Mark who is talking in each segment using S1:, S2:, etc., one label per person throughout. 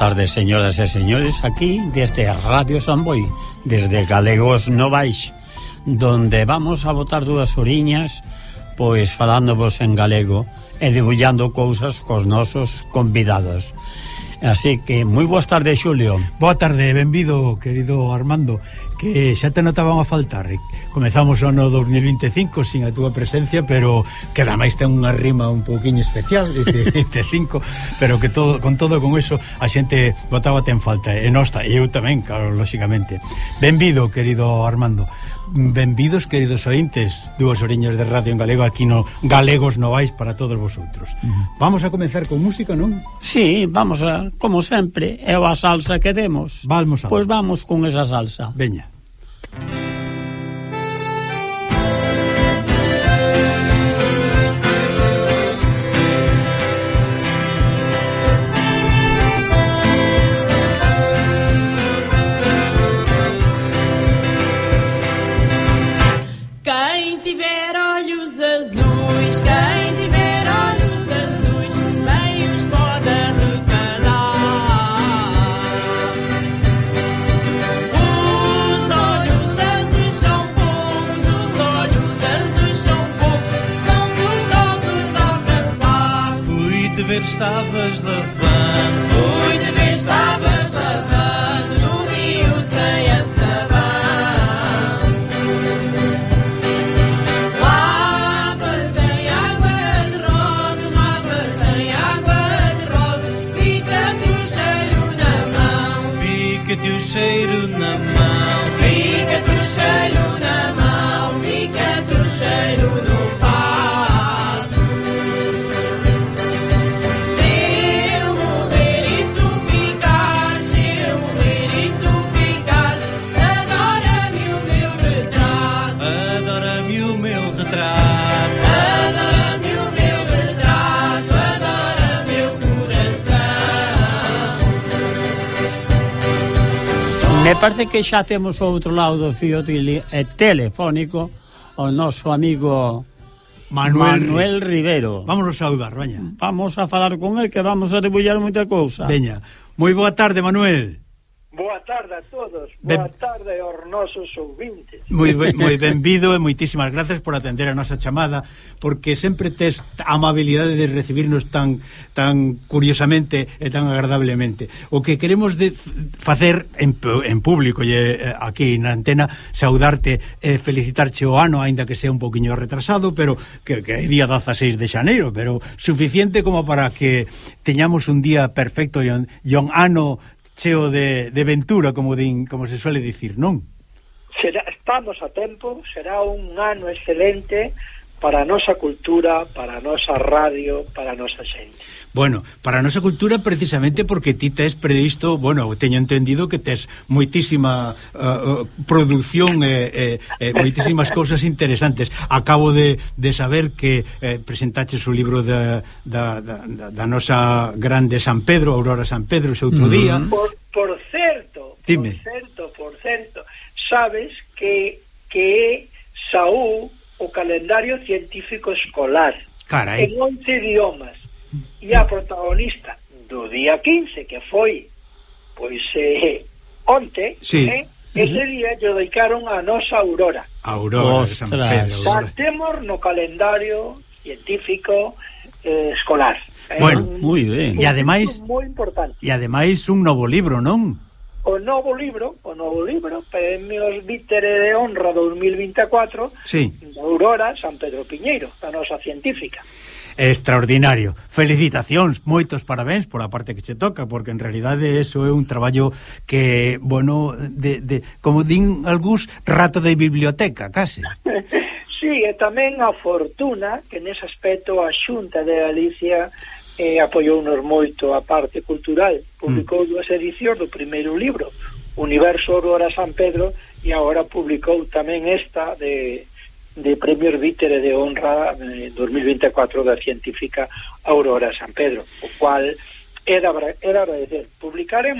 S1: tardes, señoras e señores, aquí desde Radio Samboy, desde Galegos Novais, donde vamos a botar dúas oriñas, pois falándovos en galego e debullando cousas cos nosos convidados. Así que moi boas tardes, Xulio.
S2: Boa tarde, benvido, querido Armando que xa te notaban a faltar. Comezamos o ano 2025 sin a túa presencia, pero que ademais ten unha rima un pouquiño especial este 25, pero que todo con todo con eso a xente botaba ten falta e nosta, e eu tamén, claro, lóxicamente. Benvido, querido Armando. Benvidos, queridos ointes, dúas oriñas de radio en galego aquí no Galegos Novais para todos vosotros. Uh -huh. Vamos a comenzar con música, non?
S1: Sí, vamos a, como sempre, é a salsa que demos.
S2: Vamos a.
S1: Pois pues vamos con esa salsa.
S2: Veña.
S3: Thank you. estavas
S4: lá
S1: Me parece que xa temos o outro lado do fío eh, telefónico o noso amigo
S2: Manuel,
S1: Manuel Rivero.
S2: Vamos a saudar, veña.
S1: Vamos a falar con el que vamos a debullar moita cousa.
S2: Veña. Moi boa tarde, Manuel.
S5: Boa tarde a
S2: Ben...
S5: Boa tarde aos nosos ouvintes.
S2: Moi ben, moi benvido e moitísimas gracias por atender a nosa chamada, porque sempre tes a amabilidade de recibirnos tan tan curiosamente e tan agradablemente. O que queremos de facer en, en público e aquí na antena saudarte e felicitarche o ano, aínda que sea un poquinho retrasado, pero que, que é día 16 de xaneiro, pero suficiente como para que teñamos un día perfecto e un, e un ano cheo de, de ventura, como din, como se suele dicir, non?
S5: Será, estamos a tempo, será un ano excelente para a nosa cultura, para a nosa radio, para a nosa xente.
S2: Bueno, para a nosa cultura precisamente porque ti tes previsto, bueno, teño entendido que tes moitísima uh, produción e eh, eh, eh, moitísimas cousas interesantes. Acabo de, de saber que eh, presentaches o libro da, da, da, da nosa grande San Pedro, Aurora San Pedro, ese outro uh -huh. día.
S5: Por, por certo,
S2: Dime.
S5: por certo, por certo, sabes que que Saúl o calendario científico escolar
S2: Carai.
S5: en 11 idiomas e a protagonista do día 15 que foi pois eh, onte
S2: sí.
S5: eh, ese día yo dedicaron a nosa Aurora
S2: Aurora de San Pedro
S5: partemos no calendario científico eh, escolar eh,
S2: Bueno,
S5: eh,
S1: moi ben.
S2: E ademais
S5: moi importante.
S2: E ademais un novo libro, non?
S5: o novo libro, o novo libro, Premios Vítere de Honra 2024,
S2: sí.
S5: de Aurora San Pedro Piñeiro, da nosa científica.
S2: Extraordinario. Felicitacións, moitos parabéns por a parte que che toca, porque en realidade eso é un traballo que, bueno, de, de como din algús, rato de biblioteca, case.
S5: sí, e tamén a fortuna que nese aspecto a Xunta de Galicia eh, apoiounos moito a parte cultural. Publicou mm. dúas edicións do primeiro libro Universo Aurora San Pedro e agora publicou tamén esta de, de Premios Vítere de Honra eh, 2024 da científica Aurora San Pedro o cual era, era agradecer. Publicar é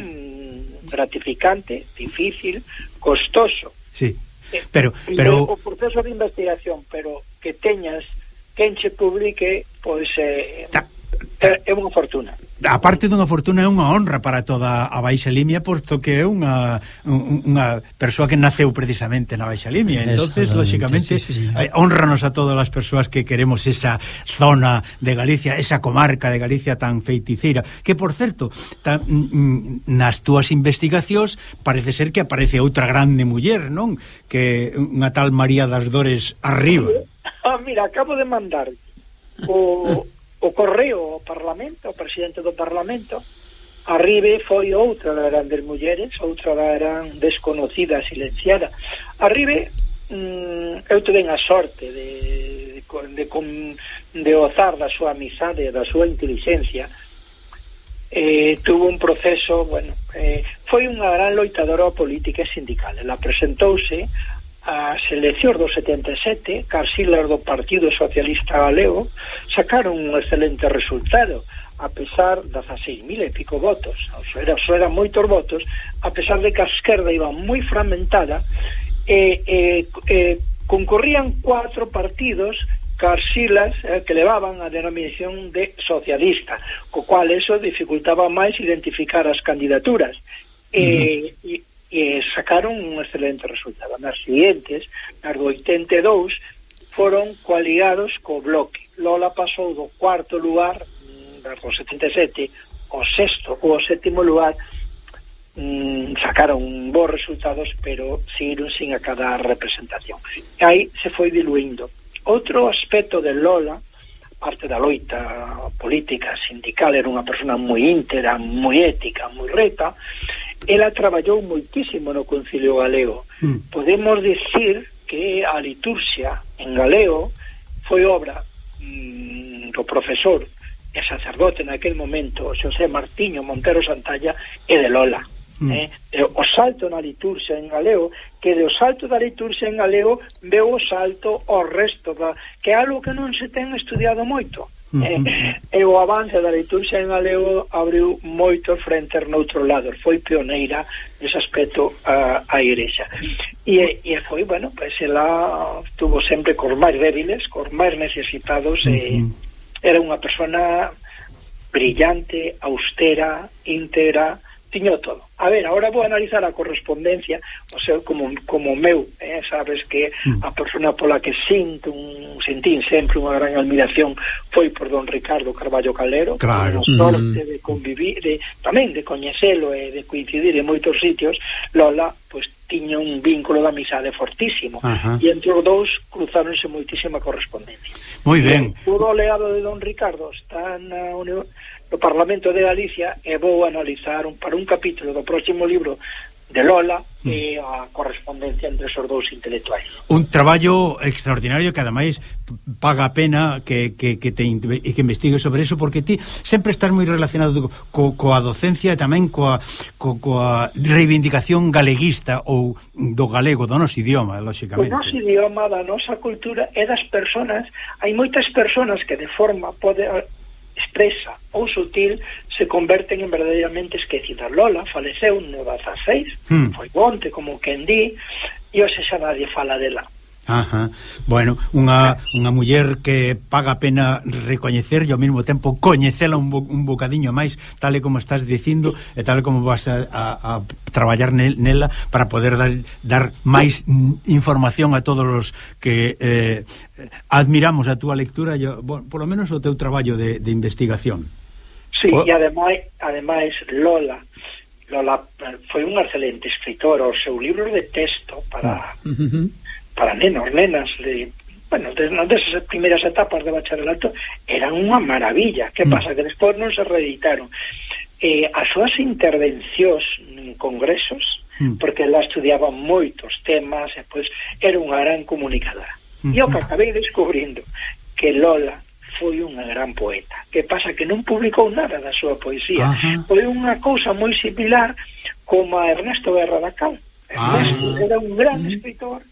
S5: gratificante difícil, costoso.
S2: Sí, eh, pero, pero...
S5: o proceso de investigación pero que teñas quen che publique pois eh,
S2: Ta
S5: É, é unha fortuna.
S2: A parte dunha fortuna é unha honra para toda a Baixa Limia, posto que é unha, unha persoa que naceu precisamente na Baixa Limia. entonces lógicamente,
S1: sí, sí.
S2: Eh, honranos a todas as persoas que queremos esa zona de Galicia, esa comarca de Galicia tan feiticeira. Que, por certo, tan, mm, mm, nas túas investigacións parece ser que aparece outra grande muller, non? Que unha tal María das Dores arriba.
S5: Ah, mira, acabo de mandar o o correo ao Parlamento, ao presidente do Parlamento, Arribe foi outra das grandes mulleres, outra da eran desconocida, silenciada. Arribe, Ribe, mm, eu tuve a sorte de, de, de, de gozar da súa amizade, da súa inteligencia, eh, tuvo un proceso, bueno, eh, foi unha gran loitadora política e sindical. Ela presentouse a eleccións do 77, Carsilas do Partido Socialista Galego sacaron un excelente resultado, a pesar das a 6.000 e pico votos. O sea, era, só eran moitos votos, a pesar de que a esquerda iba moi fragmentada, e, e, e concorrían cuatro partidos Carsilas eh, que levaban a denominación de socialista, co cual eso dificultaba máis identificar as candidaturas. E, uh -huh. e, e sacaron un excelente resultado. Nas siguientes, nas do 82, foron coaligados co bloque. Lola pasou do cuarto lugar das do 77 ao sexto ou ao sétimo lugar mm, sacaron bons resultados pero seguiron sin acabar representación e aí se foi diluindo outro aspecto de Lola parte da loita política sindical era unha persona moi íntegra, moi ética, moi reta ela traballou moitísimo no Concilio Galego.
S2: Mm.
S5: Podemos dicir que a liturxia en galego foi obra mm, do profesor e sacerdote naquel momento, Xosé Martiño Montero Santalla e de Lola.
S2: Mm.
S5: Eh? O salto na liturxia en galego, que do salto da liturxia en galego veu o salto ao resto da, que é algo que non se ten estudiado moito. E o avance da liturxia en galego abriu moitos frentes noutro lado, foi pioneira nese aspecto a, a Igrexa. E, e foi, bueno, pois pues, ela tuvo sempre cos máis débiles, cos máis necesitados, e era unha persona brillante, austera, íntegra, tiño todo. A ver, agora vou analizar a correspondencia, o seu como como meu, eh, sabes que mm. a persona pola que sinto un sentín sempre unha gran admiración foi por don Ricardo Carballo Calero,
S2: claro.
S5: que sorte mm. de convivir, de, tamén de coñecelo e de coincidir en moitos sitios, Lola pois pues, tiña un vínculo de amizade fortísimo
S2: Ajá.
S5: e entre os dous cruzáronse moitísima correspondencia.
S2: Moi ben.
S5: O legado de don Ricardo está na, do Parlamento de Galicia e vou analizar un, para un capítulo do próximo libro de Lola e mm. a correspondencia entre esos dous intelectuais.
S2: Un traballo extraordinario que ademais paga a pena que, que, que te que investigues sobre eso porque ti sempre estás moi relacionado co, coa docencia e tamén coa, co, coa reivindicación galeguista ou do galego, do noso idioma, lóxicamente.
S5: O noso idioma, da nosa cultura e das personas, hai moitas personas que de forma pode expresa ou sutil se converten en verdadeiramente esquecidas. Lola faleceu no 16,
S2: hmm.
S5: foi bonte, como quen di, e hoxe xa nadie fala dela.
S2: Ajá. Bueno, unha, unha muller que paga pena recoñecer e ao mesmo tempo coñecela un, bo, un bocadiño máis tal e como estás dicindo e tal como vas a, a, a traballar nel, nela para poder dar, dar máis información a todos os que eh, admiramos a túa lectura e, bueno, por lo menos o teu traballo de, de investigación.
S5: Sí,
S2: oh.
S5: e ademais, ademais Lola Lola eh, foi un excelente escritor, o seu libro de texto para...
S1: Mm.
S5: Uh -huh para nenos, nenas de bueno, des, desas primeiras etapas de bacharelato eran unha maravilla que
S2: mm.
S5: pasa? Que despois non se reeditaron. Eh, as súas intervencións en congresos
S2: mm.
S5: porque ela estudiaba moitos temas e pois era unha gran comunicadora. E o que mm-hmm. acabei descubrindo que Lola foi unha gran poeta. Que pasa? Que non publicou nada da súa poesía.
S2: Ajá.
S5: foi unha cousa moi similar como a Ernesto Guerra da Cal.
S2: Ah.
S5: Ernesto ah. era un gran mm. escritor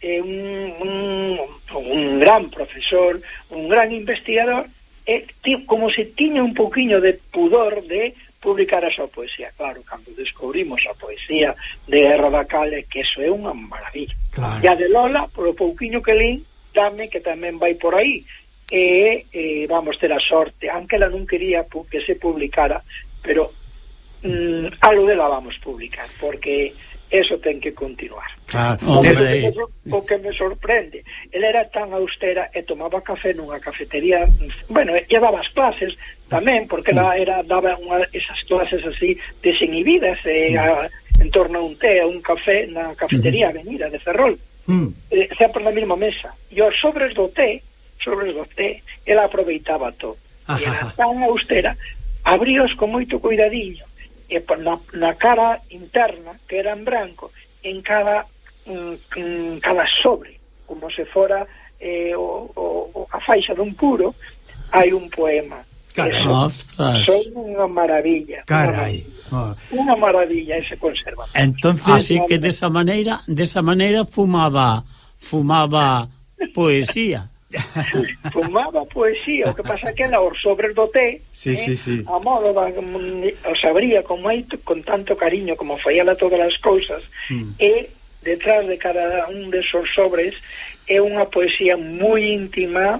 S5: eh, un, un, un gran profesor, un gran investigador, e ti, como se tiña un poquinho de pudor de publicar a súa poesía. Claro, cando descubrimos a poesía de Erra da Cale, que eso é unha maravilla.
S2: Claro.
S5: E a de Lola, polo pouquiño que lín, dame que tamén vai por aí. E, e vamos ter a sorte, aunque ela non quería que se publicara, pero mm, algo dela vamos publicar, porque eso ten que continuar.
S2: Claro,
S1: hombre.
S5: Eso, eh, o que me sorprende, ela era tan austera e tomaba café nunha cafetería, bueno, e daba as clases tamén, porque ela era, daba unha, esas clases así desinhibidas, eh, a, en torno a un té, a un café na cafetería Avenida de Ferrol,
S2: mm.
S5: eh, sempre na mesma mesa. E os sobres do té, sobres do té, ela aproveitaba todo. Ah, e era
S2: ah, ah.
S5: tan austera, abríos con moito cuidadiño, e na, na cara interna, que era en branco, en cada, en cada sobre, como se fora eh, o, o, a faixa dun puro, hai un poema.
S2: Carai,
S1: ostras.
S5: Son unha maravilla.
S2: Carai.
S5: Unha maravilla ese conserva.
S2: Entonces,
S1: así que desa maneira, desa maneira fumaba fumaba poesía.
S5: fumaba poesía, o que pasa que era os sobres do té,
S2: sí,
S5: eh,
S2: sí, sí.
S5: a modo da, mm, os abría con moito con tanto cariño como faiala todas as cousas,
S2: mm.
S5: e detrás de cada un desos sobres é unha poesía moi íntima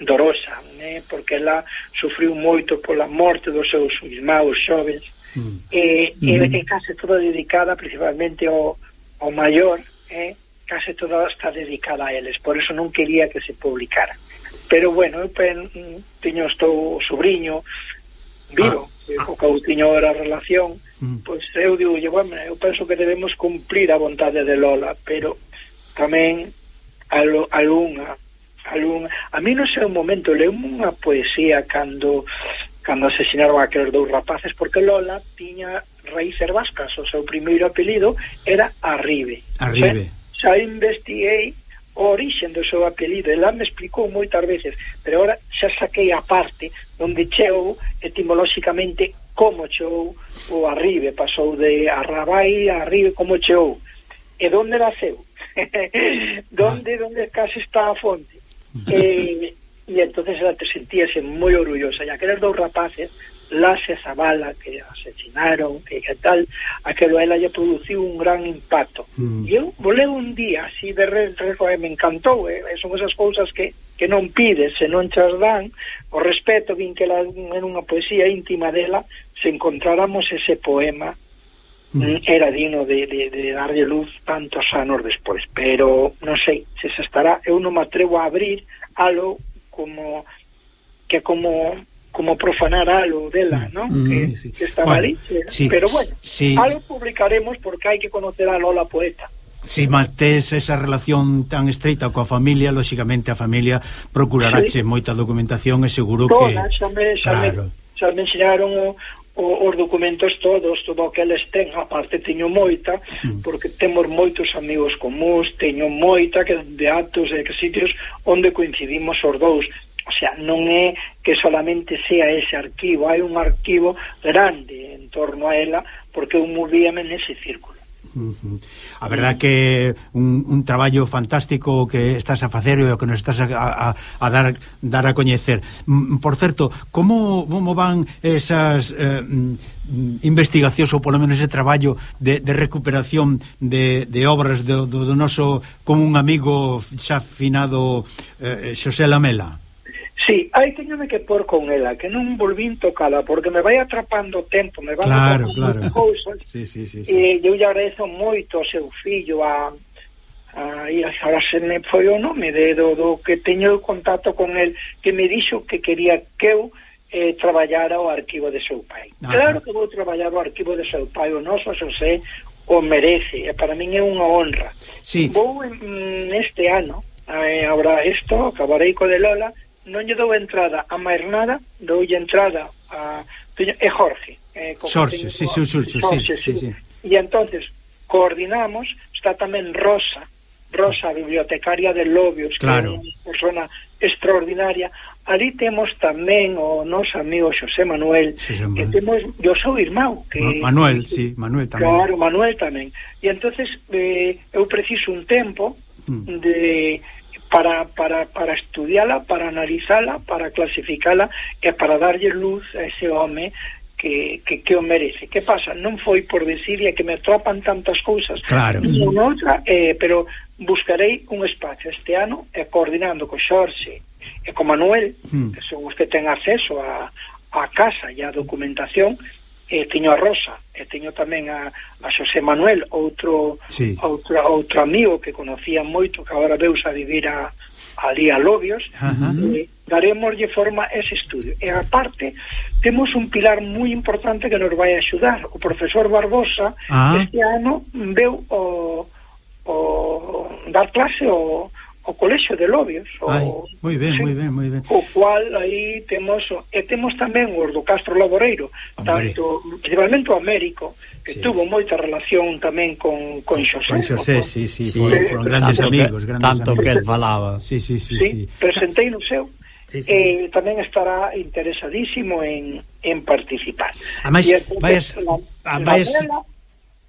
S5: dorosa, né? porque ela sufriu moito pola morte dos seus irmãos xovens,
S2: mm.
S5: e, mm. e,
S1: mm-hmm.
S5: e case toda dedicada principalmente ao, ao maior, eh? case toda está dedicada a eles, por eso non quería que se publicara. Pero bueno, eu pen, tiño estou o sobrinho vivo, ah. co cau tiño a relación,
S2: mm.
S5: pois eu digo, bueno, eu penso que debemos cumplir a vontade de Lola, pero tamén alo, alunha, alunha. A mí non sei un momento, leu unha poesía cando cando asesinaron a aqueles dous rapaces porque Lola tiña raíces vascas, o seu primeiro apelido era Arribe.
S2: Arribe.
S5: O xa investiguei o orixen do seu apelido e lá me explicou moitas veces pero ahora xa saquei a parte onde cheu etimolóxicamente como cheou o arribe pasou de arrabai a arribe como cheou e donde naceu donde, donde casi está a fonte. E, e entonces ela te sentíase moi orgullosa e aqueles dous rapaces Lase Zavala que asesinaron que, que tal, aquelo ela lle produciu un gran impacto
S2: mm.
S5: e eu voleu un día así de re, re, re eh, me encantou, eh? son esas cousas que que non pides, se non chas dan o respeto, vin que la, en unha poesía íntima dela se encontráramos ese poema mm. mm. era digno de, de, de darlle luz tantos anos despois pero non sei se se estará eu non me atrevo a abrir algo como que como como profanar algo dela, mm. ¿no?
S1: Mm,
S5: que,
S2: sí.
S5: que estaba
S2: bueno,
S5: ali. ¿eh?
S2: Sí,
S5: Pero bueno,
S2: sí.
S5: algo publicaremos porque hai que conocer a Lola Poeta.
S2: Si mantés esa relación tan estreita coa familia, lóxicamente a familia procurarache sí. moita documentación e seguro Toda,
S5: que... Xa me, xa,
S2: claro.
S5: me, xa me enseñaron o, o, os documentos todos, todo o que eles ten, aparte teño moita, mm. porque temos moitos amigos comuns, teño moita que de actos e que sitios onde coincidimos os dous, O sea, non é que solamente sea ese arquivo, hai un arquivo grande en torno a ela porque eu movíame nese círculo.
S2: Uh. A verdad que un, un traballo fantástico que estás a facer e o que nos estás a, a, a dar dar a coñecer. Mm, por certo, como como van esas eh, mm, investigacións ou polo menos ese traballo de, de recuperación de, de obras do, do, do noso como un amigo xa finado eh, eh, Xosé Lamela?
S5: Sí, aí teñome que por con ela, que non volvín tocala, porque me vai atrapando o tempo, me van
S2: claro,
S5: atrapando
S2: claro.
S5: cousas.
S2: Sí, sí, sí, sí.
S5: E eu lle agradezo moito ao seu fillo, a, a, a ahora se me foi o nome de, do, do que teño contacto con el, que me dixo que quería que eu eh, traballara o arquivo de seu pai.
S2: Ah,
S5: claro que vou traballar o arquivo de seu pai, o noso Xosé o merece, e para min é unha honra.
S2: Sí.
S5: Vou en, este ano, eh, ahora isto, acabarei co de Lola, non lle dou entrada a máis nada, doulle entrada a teño, é Jorge. Eh,
S2: Xorxe, sí, sí, Xorxe, sí, sí, sí.
S5: E entonces coordinamos, está tamén Rosa, Rosa, bibliotecaria de Lobios,
S2: claro.
S5: que é unha persona extraordinaria. Ali temos tamén o noso amigo Xosé Manuel,
S2: Xosé Manuel.
S5: que temos yo sou irmão, que
S2: Manuel, sí, Manuel tamén.
S5: Claro, Manuel tamén. E entonces eh, eu preciso un tempo
S2: mm.
S5: de para, para, para estudiala, para analizala, para clasificala e para darlle luz a ese home que, que, que o merece. Que pasa? Non foi por decirle que me atrapan tantas cousas.
S2: Claro.
S5: Unha outra, eh, pero buscarei un espacio este ano e eh, coordinando co Xorxe e co Manuel,
S2: mm.
S5: que son os que ten acceso a, a casa e a documentación, eh, teño a Rosa e teño tamén a, a Xosé Manuel outro,
S2: sí.
S5: outro, outro amigo que conocía moito que agora veus a vivir a, ali a Lobios
S2: Ajá.
S5: e daremoslle forma a ese estudio e aparte temos un pilar moi importante que nos vai axudar o profesor Barbosa
S2: ah.
S5: este ano veu o, o dar clase o o colexio de Lobios o,
S2: Ai, moi ben,
S5: sí,
S2: moi ben, moi ben
S5: o cual aí temos e temos tamén os do Castro Laboreiro
S2: Hombre.
S5: tanto, principalmente o Américo que sí. tuvo moita relación tamén con, con Xosé
S2: con Xosé, sí, sí,
S1: sí,
S2: foron, foron grandes
S1: tanto
S2: amigos
S1: que,
S2: grandes
S1: tanto
S2: amigos.
S1: que el falaba
S2: sí, sí, sí,
S5: sí,
S2: sí.
S5: presentei no seu
S2: Sí, sí.
S5: Eh, tamén estará interesadísimo en, en participar.
S2: Ademais, vais, ah, vais,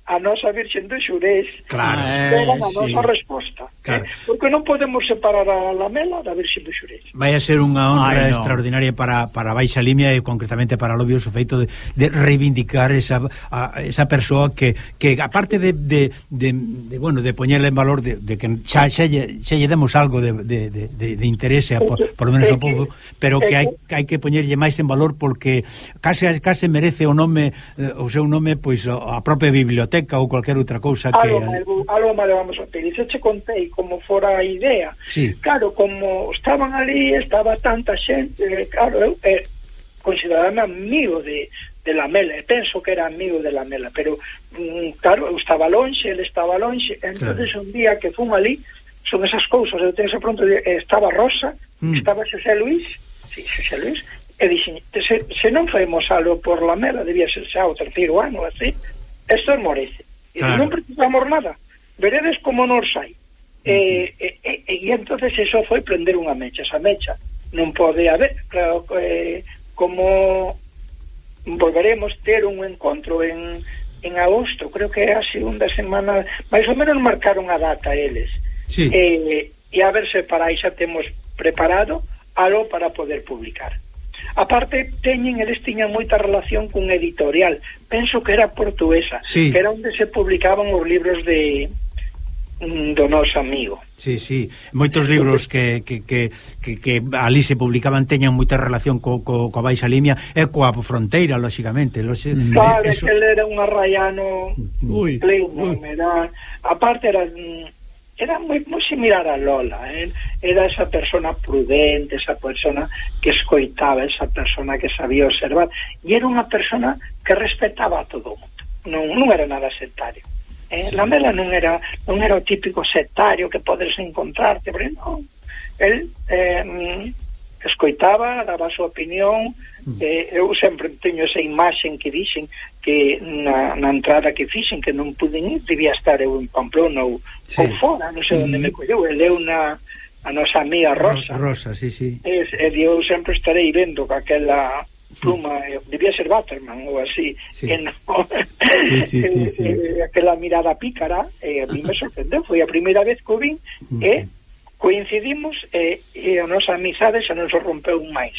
S5: a nosa Virxen do Xurés
S2: claro,
S5: eh, a
S1: nosa sí.
S5: resposta
S2: claro.
S5: eh? porque non podemos separar a Lamela da Virxen do Xurés
S2: vai a ser unha honra
S1: Ay, no.
S2: extraordinaria para, para Baixa Limia e concretamente para Lobio o feito de, de reivindicar esa, a, esa persoa que, que aparte de, de, de, de bueno de poñerle en valor de, de que xa, xa, lle, xa lle demos algo de, de, de, de interese por, por lo menos ao povo pero que hai que, hai que poñerlle máis en valor porque case case merece o nome eh, o seu nome pois a propia biblioteca biblioteca ou cualquier outra cousa que...
S5: Algo, algo, algo mal vamos a pedir, se che contei como fora a idea.
S2: Sí.
S5: Claro, como estaban ali, estaba tanta xente, eh, claro, eu eh, considerame amigo de, de Lamela, e penso que era amigo de Lamela, pero mm, claro, eu estaba lonxe, ele estaba lonxe, entonces claro. un día que fun ali, son esas cousas, eu tenso pronto, eh, estaba Rosa,
S2: mm.
S5: estaba Xosé Luís, sí, Xosé Luís, e dixen, se, se non fomos algo por Lamela, debía ser xa o terceiro ano, así, eso morece.
S2: Claro.
S5: Non precisamos nada. Veredes como non sai. E, e, e, e entonces eso foi prender unha mecha, esa mecha non pode haber claro, eh, como volveremos ter un encontro en, en agosto, creo que é a segunda semana, máis ou menos marcaron a data eles
S2: sí.
S5: eh, e a ver se para aí xa temos preparado algo para poder publicar Aparte, teñen, eles tiñan moita relación cun editorial, penso que era portuguesa,
S2: sí.
S5: que era onde se publicaban os libros de mm, do noso amigo.
S2: Sí, sí, moitos libros que, que, que, que, que ali se publicaban teñan moita relación co, co, coa Baixa Limia e coa fronteira, lóxicamente. Los,
S5: mm.
S2: eh, claro, eso...
S5: que ele era un arraiano,
S1: Ui.
S5: Pleno, era... aparte era mm, era moi, moi similar a Lola eh? era esa persona prudente esa persona que escoitaba esa persona que sabía observar e era unha persona que respetaba a todo o mundo non, non era nada sectario eh? Sí. Lamela non era non era o típico sectario que podes encontrarte pero non el eh, mm, escoitaba, daba a súa opinión Eh, eu sempre teño esa imaxen que dixen que na, na entrada que fixen que non puden ir, debía estar eu en Pamplona ou,
S2: sí.
S5: ou fora, non sei mm. onde me mm-hmm. colleu, el é na a nosa amiga Rosa.
S2: Rosa, sí, sí.
S5: Es, e eu sempre estarei vendo que aquela pluma, eh, debía ser Batman ou así,
S2: sí.
S5: que non
S2: sí, sí, sí, sí.
S5: aquela mirada pícara, e a mí me sorprendeu, foi a primeira vez que o vin, mm. e mm-hmm. coincidimos e, e a nosa amizade xa non se rompeu máis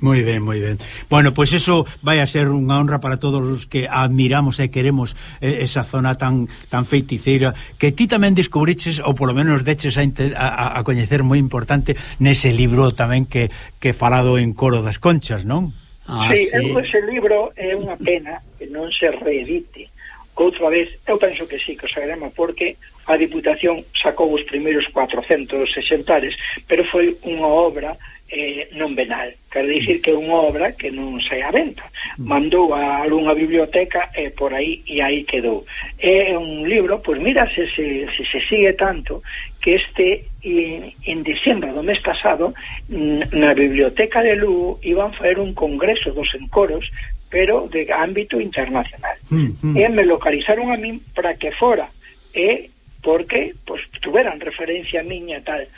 S2: moi ben, moi ben. Bueno, pois pues eso vai a ser unha honra para todos os que admiramos e queremos eh, esa zona tan tan feiticeira que ti tamén descubriches ou polo menos deches a, a, a coñecer moi importante nese libro tamén que que falado en Coro das Conchas, non?
S1: Ah,
S5: sí,
S1: sí.
S5: ese libro é unha pena que non se reedite outra vez, eu penso que sí, que o sacaremos porque a Diputación sacou os primeiros 400 exemplares, pero foi unha obra eh, non venal. Quer dicir que é unha obra que non sai a venta. Mm. Mandou a algunha biblioteca e eh, por aí e aí quedou. É un libro, pois mira se se, se, se sigue tanto que este en, en diciembre do mes pasado na biblioteca de Lugo iban a fer un congreso dos encoros pero de ámbito internacional.
S2: Mm, mm.
S5: E me localizaron a min para que fora e porque pues, tuveran referencia miña tal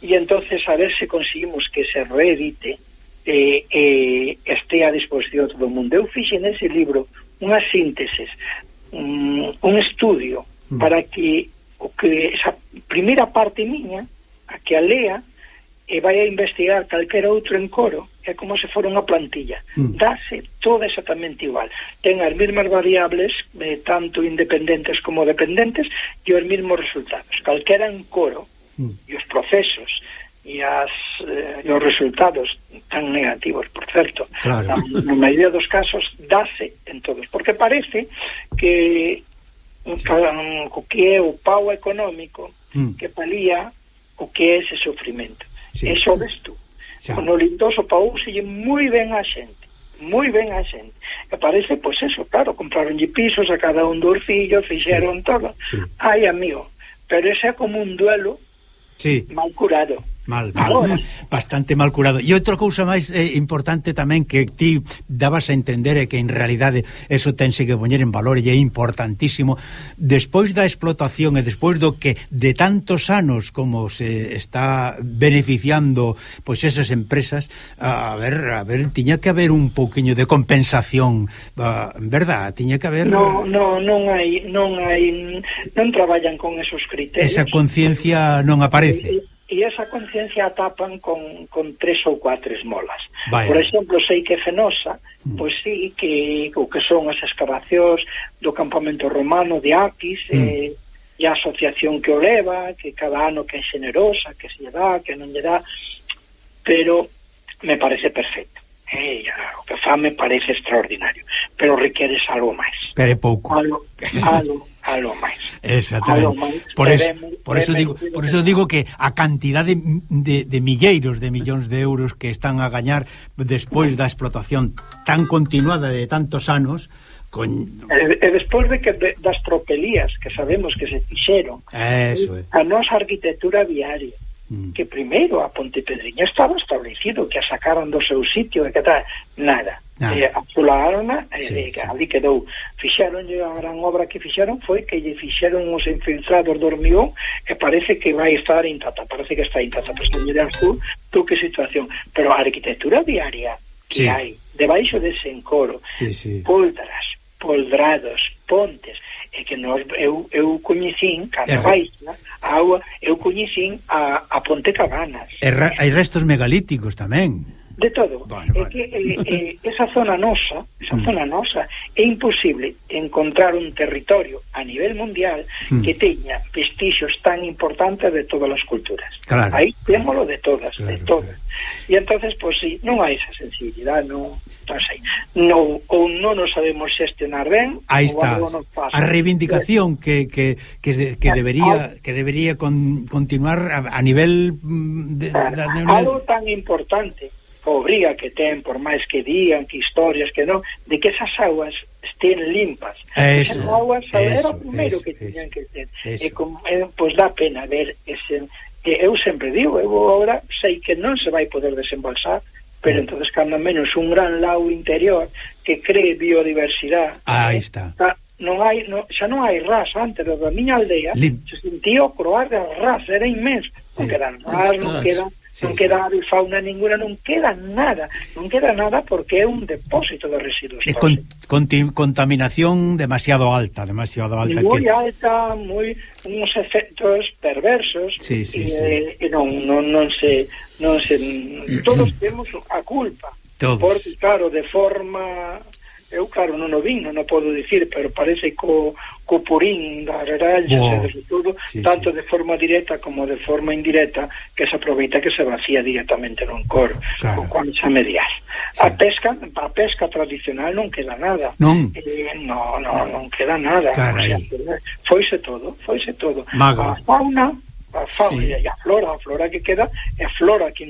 S5: y entonces a ver se conseguimos que se reedite eh, eh, este a disposición de todo o mundo. Eu fixe nese libro unha síntesis, um, un estudio
S2: mm.
S5: para que o que esa primeira parte miña, a que a lea, e vai a investigar calquera outro encoro, é como se fora unha plantilla.
S2: Mm.
S5: Dase toda exactamente igual. Ten as mesmas variables, eh, tanto independentes como dependentes, e os mesmos resultados. Calquera encoro
S2: mm.
S5: e os procesos e as eh, os resultados tan negativos, por certo,
S2: claro.
S5: na, na maioría dos casos dase en todos, porque parece que sí. o que é o pau económico
S2: mm.
S5: que palía o que é ese sofrimento.
S2: Sí.
S5: eso ves tú.
S2: Xa.
S5: No lindoso pau paúselle moi ben a xente, moi ben a xente. E parece, pois pues eso, claro, compraronlle pisos a cada un dos fillos, fixeron sí. todo.
S2: Sí.
S5: Ai, amigo, pero ese é como un duelo
S2: sí.
S5: mal curado.
S2: Mal, mal, bastante mal curado. E outra cousa máis eh, importante tamén que ti dabas a entender é que en realidade eso tense que poñer en valor e é importantísimo. Despois da explotación e despois do que de tantos anos como se está beneficiando pois esas empresas, a, a ver, a ver, tiña que haber un pouquiño de compensación, a, verdad? Tiña que haber
S5: No, no, non hai, non hai non traballan con esos criterios.
S2: Esa conciencia non aparece.
S5: Eh, eh, e esa conciencia a tapan con, con tres ou cuatro esmolas.
S2: Vaya.
S5: Por exemplo, sei que Fenosa, pois sí, que o que son as excavacións do campamento romano de Aquis,
S2: mm.
S5: eh, e a asociación que o leva, que cada ano que é generosa, que se lle dá, que non lle dá, pero me parece perfecto. Eh, o que fa me parece extraordinario, pero requeres algo máis.
S2: Pero é pouco.
S5: Algo, algo algo máis.
S2: Exactamente.
S5: Algo máis,
S2: por, eso, por, eso digo, por eso digo que a cantidad de, de, de milleiros de millóns de euros que están a gañar despois da explotación tan continuada de tantos anos, Con...
S5: E, e despois de que de, das tropelías que sabemos que se fixeron,
S2: Eso, é.
S5: a nosa arquitectura viaria,
S2: Mm.
S5: que primeiro a Ponte Pedriña estaba establecido, que a sacaron do seu sitio e que tal, nada.
S2: Ah.
S5: Eh, Apularon-na, eh,
S2: sí,
S5: sí. ali quedou. Fixaron a gran obra que fixaron foi que lle fixaron os infiltrados do hormigón e parece que vai estar intacta, parece que está intacta, pero señoras tú, tú que situación. Pero a arquitectura diaria que
S2: sí.
S5: hai, debaixo dese encoro,
S2: sí, sí.
S5: poldras, poldrados, pontes, e que nos, eu, eu coñecín, cando vais, a agua, eu coñecín a, a Ponte Cabanas.
S2: E ra, hai restos megalíticos tamén.
S5: De todo.
S2: Bueno,
S5: vale.
S2: é
S5: que eh, eh, esa zona nosa, esa
S2: mm.
S5: zona nosa, é imposible encontrar un territorio a nivel mundial
S2: mm.
S5: que teña vestixios tan importantes de todas as culturas.
S2: Claro.
S5: Aí témolo de todas,
S2: claro, de
S5: todas. Claro. E entonces, pois pues, sí, non hai esa sensibilidade, non Pois non sei, non, ou non o sabemos xestionar ben,
S2: Aí está. A reivindicación que, que, que, que
S5: eh,
S2: debería que debería con, continuar a, a nivel mm, de, de, de, eh, de...
S5: algo tan importante obriga que ten, por máis que digan, que historias, que non, de que esas aguas estén limpas.
S2: Eso,
S5: esas aguas
S2: eso, era
S5: o primeiro
S2: eso,
S5: que
S2: tiñan
S5: que ter.
S2: Eso.
S5: E, con, eh, pois dá pena ver ese... Que eu sempre digo, eu agora sei que non se vai poder desembolsar pero entonces cando menos un gran lau interior que cree biodiversidade.
S2: Aí está.
S5: está non hai, non, xa non hai ras antes da miña aldea
S2: Lim...
S5: se sentía o croar de ras, era inmenso
S2: sí.
S5: non quedan ras, non quedan
S2: sí,
S5: non queda fauna ninguna, non queda nada, non queda nada porque é un depósito de residuos.
S2: E con, con, contaminación demasiado alta, demasiado alta.
S5: Moi
S2: que...
S5: alta, moi uns efectos perversos
S2: sí, sí,
S5: e,
S2: sí.
S5: e non, non, non se non se todos temos a culpa.
S2: Todos.
S5: Porque claro, de forma eu claro non o vin, non o podo dicir, pero parece co, co purín da
S2: gralla
S5: wow. de todo,
S2: sí,
S5: tanto sí. de forma directa como de forma indirecta, que se aproveita que se vacía directamente no cor,
S2: claro.
S5: con cual xa medias. Sí. A pesca, a pesca tradicional non queda nada.
S2: Non,
S5: eh, no, no, non queda nada.
S2: Carai.
S5: Foise todo, foise todo.
S2: Maga.
S5: A fauna, a fauna
S1: sí.
S5: e a flora, a flora que queda é a flora que,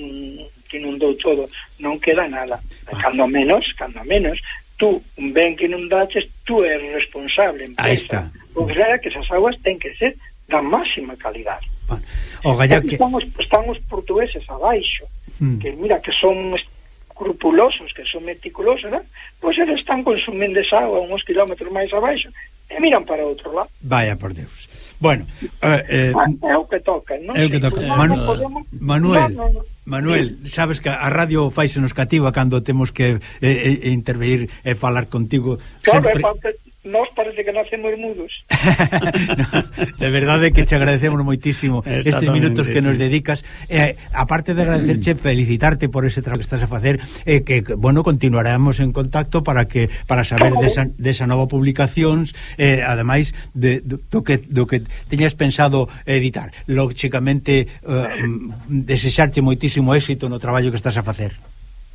S5: que inundou todo, non queda nada. Ah. Cando menos, cando menos, tú un ben que non daches, tú eres responsable. Empresa.
S2: Aí está.
S5: O que é que esas aguas ten que ser da máxima calidad.
S2: Bueno, o gallá que...
S5: Están os, están os portugueses abaixo,
S2: mm.
S5: que mira, que son escrupulosos, que son meticulosos, ¿no? pois eles están consumindo esa agua uns kilómetros máis abaixo e miran para outro lado.
S2: Vaya por Deus. Bueno, eh, eh,
S5: ah, é o que toca, non?
S2: É o que toca. Manu,
S5: Manuel,
S2: Manuel.
S5: No, no, no.
S2: Manuel, sabes que a radio faise nos cativa cando temos que eh, eh, intervenir e falar contigo. Sempre...
S5: Sabe, nós parece que nacemos mudos.
S2: no, de verdade que che agradecemos moitísimo estes minutos que
S1: sí.
S2: nos dedicas. Eh, aparte de agradecerche, mm. felicitarte por ese traballo que estás a facer, eh, que, bueno, continuaremos en contacto para que para saber desa, desa nova publicación, eh, ademais de, do, do que do que teñas pensado editar. Lógicamente, eh, mm, desexarte moitísimo éxito no traballo que estás a facer.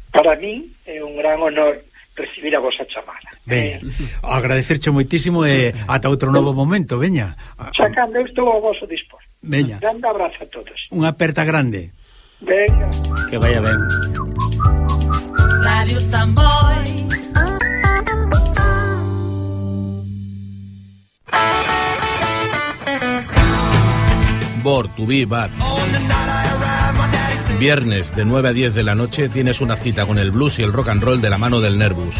S5: Para mí é un gran honor recibir a vosa chamada.
S2: Veña, agradecerche moitísimo e ata outro novo momento, veña.
S5: Xa cando eu estou ao vosso dispor.
S2: Veña,
S5: Grande abrazo a todos.
S2: unha aperta grande.
S5: Venga.
S1: Que vaya ben.
S3: Radio Samboy
S6: Bor to be bad. Viernes de 9 a 10 de la noche tienes una cita con el blues y el rock and roll de la mano del Nervus.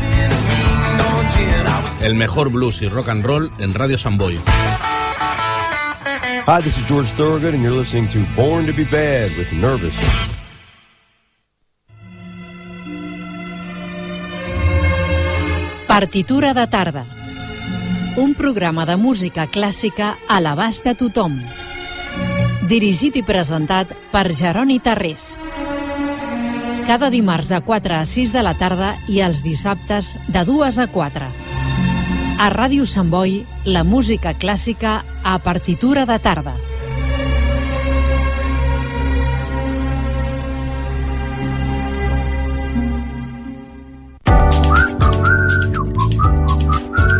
S6: El mejor blues y rock and roll en Radio Samboy.
S7: Hi, this is George Thorogood, and you're listening to Born to be Bad with Nervous.
S8: Partitura de tarda. Un programa de música clàssica a l'abast de tothom. Dirigit i presentat per Jeroni Tarrés. Cada dimarts de 4 a 6 de la tarda i els dissabtes de 2 a 4. A Ràdio Sant Boi, la música clàssica a partitura de tarda.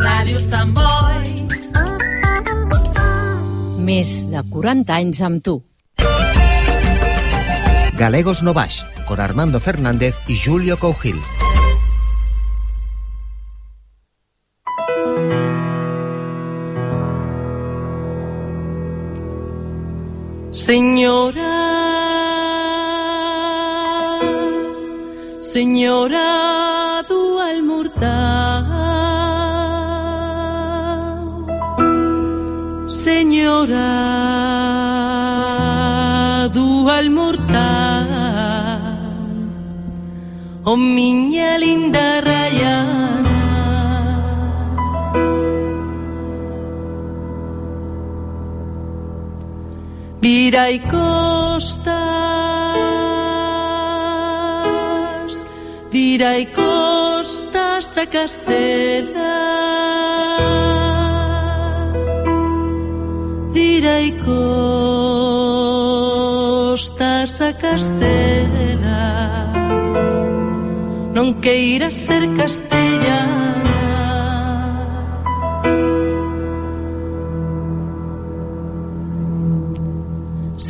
S3: Radio Samboy
S8: Més de 40 anys amb tu.
S9: Galegos no Baix, con Armando Fernández y Julio Cougil.
S3: Señora Señora dual mortal Señora oh miña linda Rayana. Virai costas, virai costas a Castela. Virai costas a Castela. Non queiras ser castellana.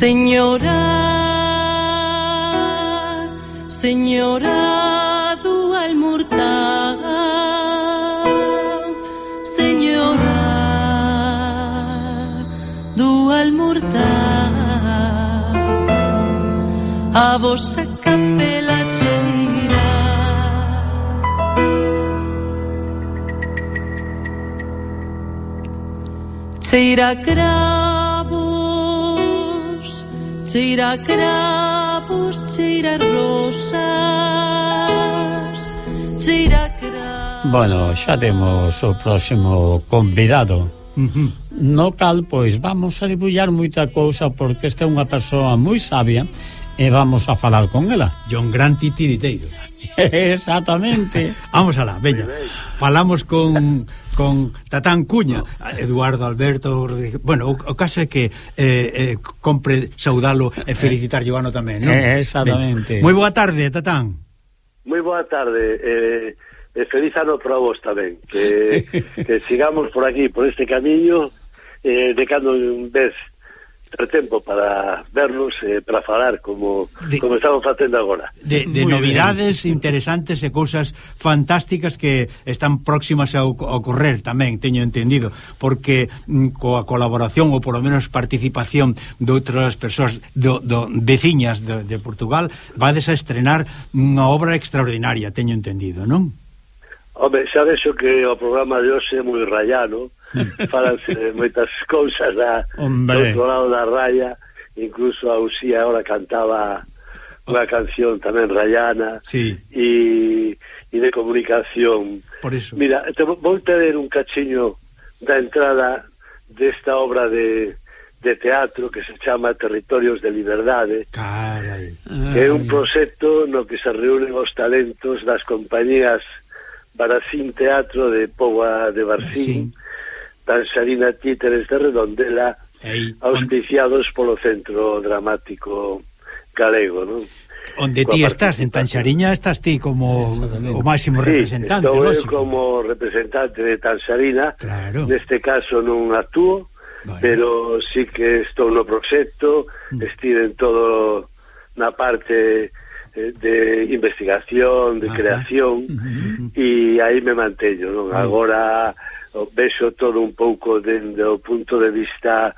S3: Señora, señora dual mortal, señora dual mortal, a vosa Cheira a cravos, cheira a cravos, cheira a rosas, cheira a cravos...
S1: Bueno, xa temos o próximo convidado. No cal, pois, vamos a debullar moita cousa porque esta é unha persoa moi sabia e vamos a falar con ela.
S2: John Gran Tiriteiro
S1: Exactamente.
S2: vamos alá, veña falamos con con Tatán Cuña, Eduardo Alberto, bueno, o, o caso é que eh, eh, compre saudalo e felicitar Giovano tamén, non?
S1: Eh, exactamente.
S2: Moi boa tarde, Tatán.
S10: Moi boa tarde. Eh, e feliz ano para vos tamén, que, que sigamos por aquí, por este camiño, eh, de cando en vez ter tempo para vernos eh, para falar como,
S2: de,
S10: como estamos facendo agora.
S2: De, de
S1: Muy
S2: novidades bien. interesantes e cousas fantásticas que están próximas a ocorrer tamén, teño entendido, porque mm, coa colaboración ou polo menos participación de outras persoas do, do, veciñas de, de Portugal vades a estrenar unha obra extraordinaria, teño entendido, non?
S10: Home, sabes o que o programa de hoxe é moi rayano, falanse de moitas cousas da,
S1: Hombre.
S10: do outro lado da raya, incluso a Uxía ahora cantaba unha canción tamén rayana
S2: sí.
S10: e, e de comunicación.
S2: Por eso.
S10: Mira, te vou te un cachiño da entrada desta obra de, de teatro que se chama Territorios de Liberdade
S2: Carai.
S10: Que é un proxecto no que se reúnen os talentos das compañías Barasín Teatro de Poua de Barcín, Barcín. Tanxarina Títeres de Redondela,
S2: Aí,
S10: auspiciados on... polo Centro Dramático Galego, non?
S2: Onde ti estás, en Tanxariña, estás ti como o máximo
S10: sí,
S2: representante,
S10: estou
S2: lógico.
S10: como representante de Tanxarina,
S2: claro.
S10: neste caso non actúo,
S2: bueno.
S10: pero sí que estou no proxecto,
S2: mm.
S10: estive en todo na parte Eh, de investigación, de
S2: Ajá.
S10: creación e aí me manteño, non? Agora o oh, vexo todo un pouco dende o punto de vista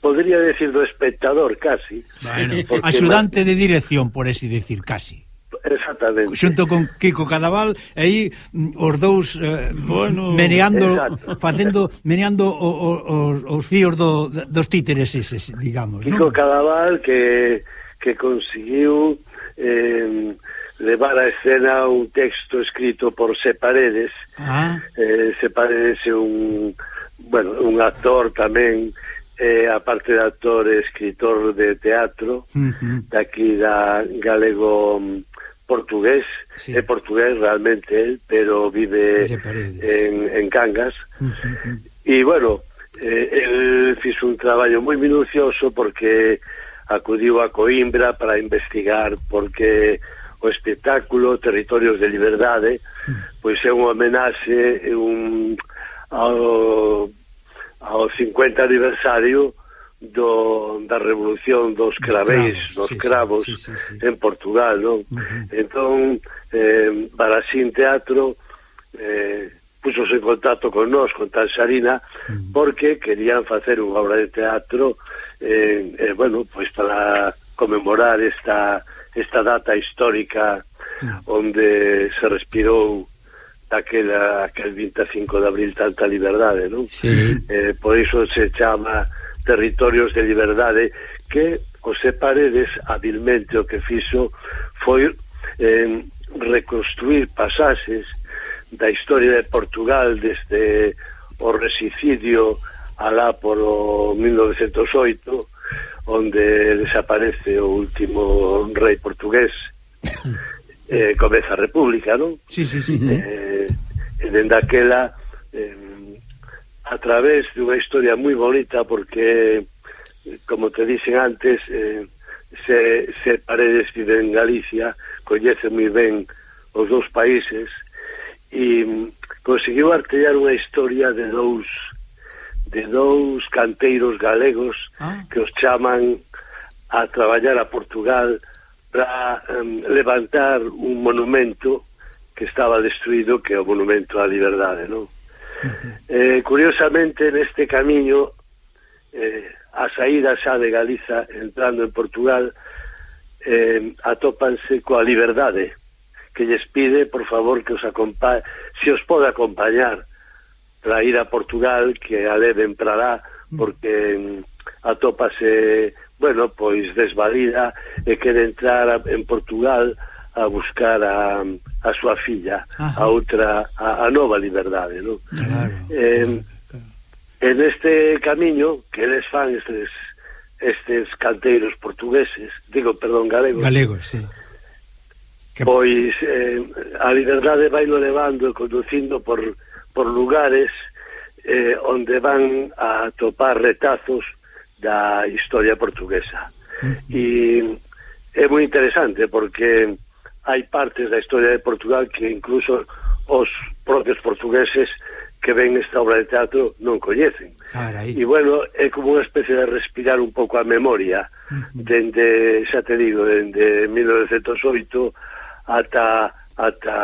S10: podría decir do espectador casi.
S2: Bueno, axudante de dirección, por así decir, casi.
S10: Exactamente.
S2: Xunto con Kiko Cadaval, aí mm, os dous eh,
S1: bueno,
S2: meneando
S10: exacto.
S2: facendo meneando o, o, os, os fíos do, dos títeres eses, digamos,
S10: Kiko
S2: ¿no?
S10: Cadaval que que conseguiu eh, levar a escena un texto escrito por Separedes
S2: ah.
S10: eh, Separedes é un bueno, un actor tamén eh, aparte de actor e escritor de teatro
S2: uh
S10: -huh. de aquí da galego mm, portugués
S2: sí.
S10: é portugués realmente él, pero vive en, en Cangas
S2: uh -huh.
S10: e bueno eh, el fixo un traballo moi minucioso porque acudiu a Coimbra para investigar porque o espectáculo Territorios de Liberdade pois é unha homenaxe un, ao, ao 50 aniversario do, da revolución dos
S2: craveis,
S10: dos cravos
S2: sí, sí, sí,
S10: en Portugal, non? Uh -huh. Entón, eh, Barasín Teatro eh, puxose en contacto con nós, con Tanxarina, uh -huh. porque querían facer unha obra de teatro eh, eh, eh, bueno, pois pues para conmemorar esta, esta data histórica mm. onde se respirou daquela aquel 25 de abril tanta liberdade, non?
S1: Sí.
S10: Eh, por iso se chama territorios de liberdade que José Paredes habilmente o que fixo foi eh, reconstruir pasaxes da historia de Portugal desde o resicidio alá o 1908 onde desaparece o último rei portugués eh, comeza a república, non?
S2: Sí, sí, sí.
S10: Eh, e dende aquela eh, a través dunha historia moi bonita porque como te dixen antes eh, se, se paredes vive en Galicia coñece moi ben os dous países e mm, conseguiu artellar unha historia de dous de dous canteiros galegos
S2: ah.
S10: que os chaman a traballar a Portugal para um, levantar un monumento que estaba destruído, que é o monumento á liberdade, non? Uh -huh. eh, curiosamente, neste camiño, eh, a saída xa de Galiza, entrando en Portugal, eh, atópanse coa liberdade, que lles pide, por favor, que os acompa se os pode acompañar traída a Portugal que a leven para lá porque mm, atópase, bueno, pois desvalida e quere entrar a, en Portugal a buscar a, a súa filla,
S2: Ajá.
S10: a outra a, a nova liberdade, non?
S2: Claro.
S10: Eh, en este camiño que les fan estes estes canteiros portugueses, digo, perdón, galegos.
S2: Galegos, sí. Que...
S10: Pois eh, a liberdade vai lo levando e conducindo por por lugares eh, onde van a topar retazos da historia portuguesa. Mm. E é moi interesante porque hai partes da historia de Portugal que incluso os propios portugueses que ven esta obra de teatro non coñecen.
S2: Carai.
S10: E bueno, é como unha especie de respirar un pouco a memoria mm-hmm. dende, xa te digo, dende 1908 ata ata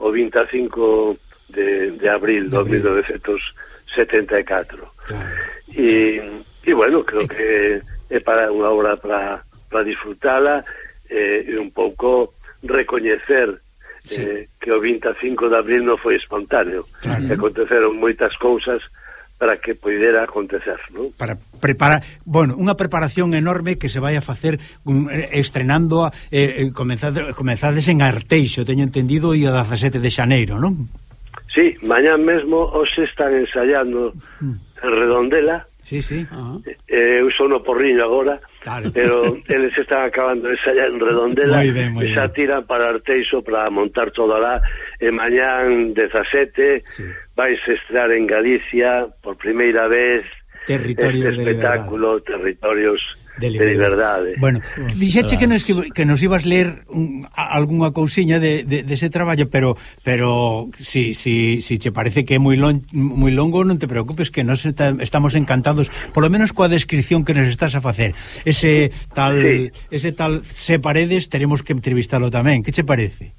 S10: o 25 de, de abril de 1974 claro. e, e bueno, creo que é para unha obra para, para disfrutala eh, e un pouco recoñecer
S2: sí.
S10: eh, que o 25 de abril non foi espontáneo
S2: claro.
S10: que aconteceron moitas cousas para que poidera acontecer, non?
S2: Para preparar, bueno, unha preparación enorme que se vai a facer mm, eh, estrenando a, eh, eh comenzades, comenzades en Arteixo, teño entendido, e o 17 de xaneiro, non?
S10: Sí, mañá mesmo hoxe están ensaiando en Redondela.
S2: Sí, sí. Uh -huh.
S10: eh, eu son o porriño agora,
S2: claro.
S10: pero eles están acabando de ensayar en Redondela.
S2: Muy ben, muy
S10: e xa tiran para Arteixo para montar toda lá. E mañán 17
S2: sí.
S10: vais estrear en Galicia por primeira vez
S2: territorios
S10: este espectáculo, territorios
S2: de liberdade.
S10: De liberdade.
S2: Bueno, mm. dixeche que nos, que, que nos ibas ler un, algunha cousiña de, de, de ese traballo, pero pero si, si, si che parece que é moi, long, moi longo, non te preocupes, que nos está, estamos encantados, polo menos coa descripción que nos estás a facer. Ese tal,
S10: sí.
S2: ese tal se paredes, teremos que entrevistalo tamén. Que che parece?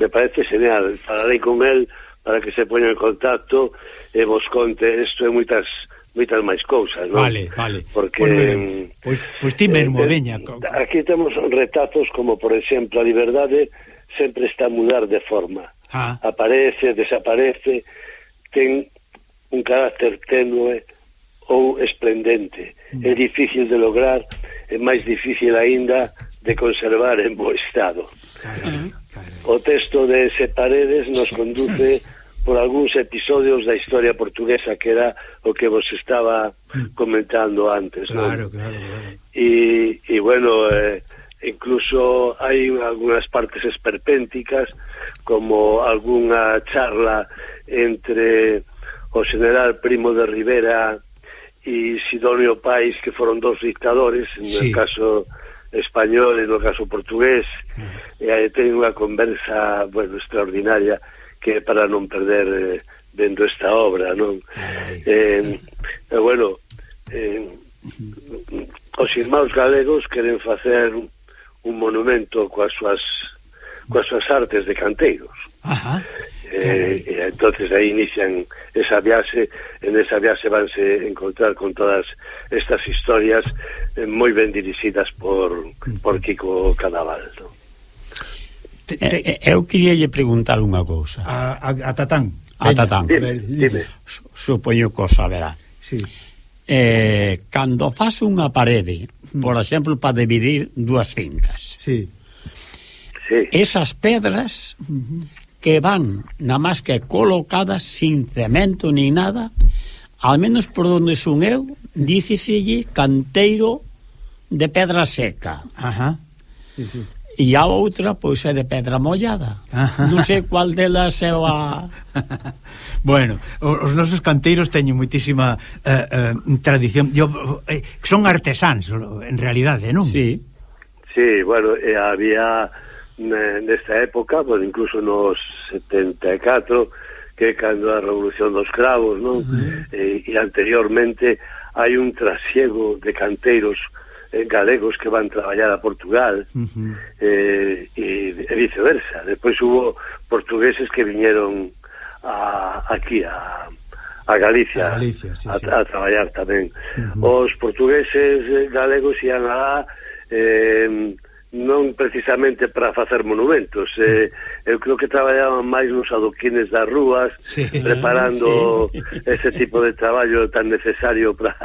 S10: Me parece genial. Falarei con el para que se poña en contacto e vos conte. Isto e moitas moitas máis cousas, non?
S2: Vale, vale.
S10: Porque
S2: bueno, eh, pois pois ti eh, mesmo
S10: eh,
S2: veña.
S10: Aquí temos retazos como por exemplo a liberdade sempre está a mudar de forma.
S2: Ah.
S10: Aparece, desaparece, ten un carácter tenue ou esplendente.
S2: Mm.
S10: É difícil de lograr, é máis difícil aínda de conservar en bo estado.
S2: Carai, ah. carai.
S10: O texto de Ese Paredes nos conduce por algúns episodios da historia portuguesa que era o que vos estaba mm. comentando antes.
S2: Claro, ¿no? claro, claro.
S10: E, e bueno, eh, incluso hai algunhas partes esperpénticas como algunha charla entre o general Primo de Rivera e Sidonio Pais que foron dos dictadores, no
S2: sí.
S10: caso español e no caso portugués, mm. e aí ten unha conversa, bueno, extraordinaria que é para non perder eh, vendo esta obra, non? Eh, eh, bueno, eh, os irmãos galegos queren facer un, un monumento coas súas coas súas artes de canteiros.
S2: Ajá.
S10: Eh, e entonces aí inician esa viaxe, en esa viaxe vanse encontrar con todas estas historias eh, moi ben dirixidas por, por Kiko Cadaval. ¿no?
S2: te, te...
S1: Eh, eh, eu queria lle preguntar unha cousa.
S2: A, a, a Tatán.
S1: A
S2: Peña.
S1: Tatán.
S10: Dime, dime.
S1: Supoño que o saberá.
S2: Sí.
S1: Eh, cando faz unha parede, mm. por exemplo, para dividir dúas fincas.
S2: Sí.
S10: sí.
S1: Esas pedras que van, na máis que colocadas sin cemento ni nada, al menos por donde son eu, díceselle canteiro de pedra seca.
S2: Ajá. Sí, sí
S1: e a outra pois é eh, de pedra mollada.
S2: Ajá.
S1: Non sei cual delas é a
S2: Bueno, os nosos canteiros teñen muitísima eh, eh, tradición, Yo, eh, son artesáns en realidade, non?
S1: Sí.
S10: Sí, bueno, eh, había nesta época, bueno, incluso nos 74, que cando a Revolución dos Cravos, non? Uh -huh. e, e anteriormente hai un trasiego de canteiros eh, galegos que van traballar a Portugal
S2: uh -huh.
S10: eh, e, e viceversa depois hubo portugueses que viñeron a, aquí a, a Galicia,
S2: a, Galicia sí,
S10: a,
S2: sí.
S10: a traballar tamén uh -huh. os portugueses eh, galegos ian a eh, non precisamente para facer monumentos eh, eu creo que traballaban máis nos adoquines das rúas
S2: sí,
S10: preparando sí. ese tipo de traballo tan necesario para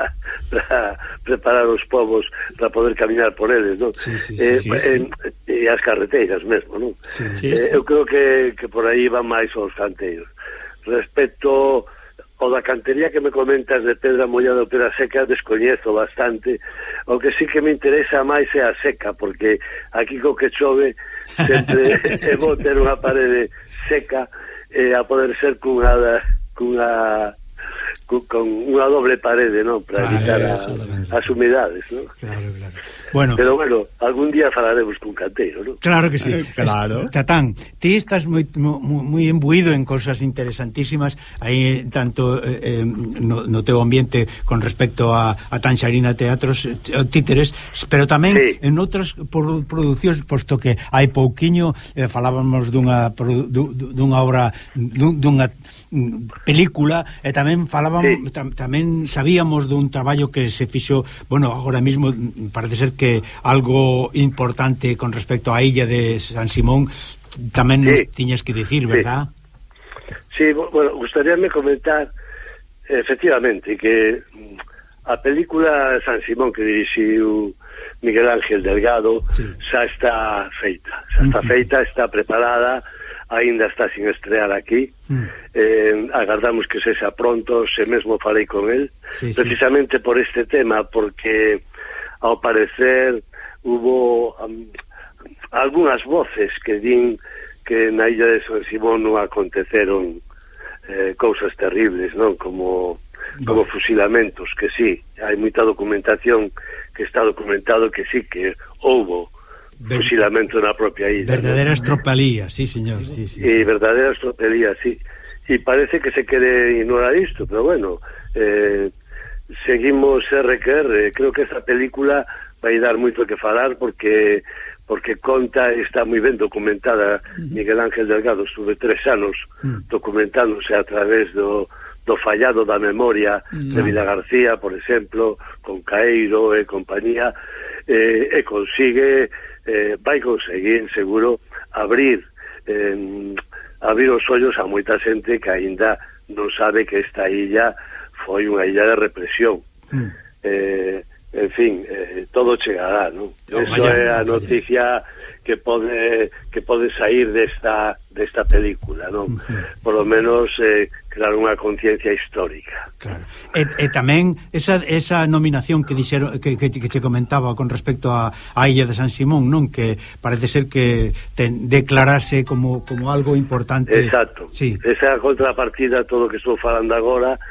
S10: preparar os povos para poder caminar por eles non?
S2: Sí, sí, sí,
S10: eh,
S1: sí, sí.
S10: En, e as carreteiras mesmo non?
S2: Sí,
S1: sí,
S10: eh,
S1: sí.
S10: eu creo que, que por aí van máis os canteiros respecto a o da cantería que me comentas de pedra mollada ou pedra seca descoñezo bastante. O que sí que me interesa máis é a seca porque aquí co que chove sempre é bo ter unha parede seca e eh, a poder ser cunha cunha con unha doble parede, non, para
S2: ah,
S10: evitar eh,
S2: a,
S10: as humedades, non?
S2: Claro, claro. Bueno,
S10: pero bueno, algún día falaremos con Canteiro, non?
S2: Claro que sí.
S1: Eh, claro.
S2: Chatán, ti estás moi moi imbuído en cousas interesantísimas aí tanto eh, eh, no, no teu ambiente con respecto a, a Tanxarina Teatros eh, Títeres, pero tamén
S10: sí.
S2: en outras producións, posto que hai pouquiño eh, falábamos dunha dunha obra dunha película e tamén falaban
S10: sí.
S2: tam, tamén sabíamos dun traballo que se fixo, bueno, agora mesmo parece ser que algo importante con respecto á illa de San Simón tamén
S10: sí.
S2: nos tiñas que dicir,
S10: sí.
S2: verdad?
S10: Sí, bueno, gustaríame comentar efectivamente que mm, a película San Simón que dirixiu Miguel Ángel Delgado
S2: sí.
S10: xa está feita, xa está feita, está preparada aínda está sin estrear aquí.
S2: Sí.
S10: eh, agardamos que se xa pronto se mesmo farei con el.
S2: Sí,
S10: precisamente sí. por este tema porque ao parecer hubo um, algunhas voces que din que na illa de San Simón non aconteceron eh, cousas terribles non? Como como fusilamentos que sí, hai moita documentación que está documentado que sí que houbo fusilamento na propia illa. Verdaderas
S2: ¿no? tropelías, sí, señor. Sí, sí,
S10: e
S2: sí.
S10: verdaderas tropelías, sí. E parece que se quede ignorar isto, pero bueno, eh, seguimos RQR. Creo que esta película vai dar moito que falar porque porque conta está moi ben documentada Miguel Ángel Delgado estuve tres anos
S2: mm.
S10: documentándose a través do, do fallado da memoria de ah. Vila García, por exemplo con Caeiro e compañía eh, e consigue eh, vai conseguir seguro abrir eh, abrir os ollos a moita xente que aínda non sabe que esta illa foi unha illa de represión
S2: mm.
S10: eh, en fin, eh, todo chegará non? eso é a noticia mañana que pode que pode sair desta desta película, non? Por lo menos eh, crear unha conciencia histórica.
S2: Claro. E, e tamén esa, esa nominación que dixeron que, que, que che comentaba con respecto a, a Illa de San Simón, non? Que parece ser que ten, declarase como, como algo importante.
S10: Exacto.
S2: Sí.
S10: Esa contrapartida a todo o que estou falando agora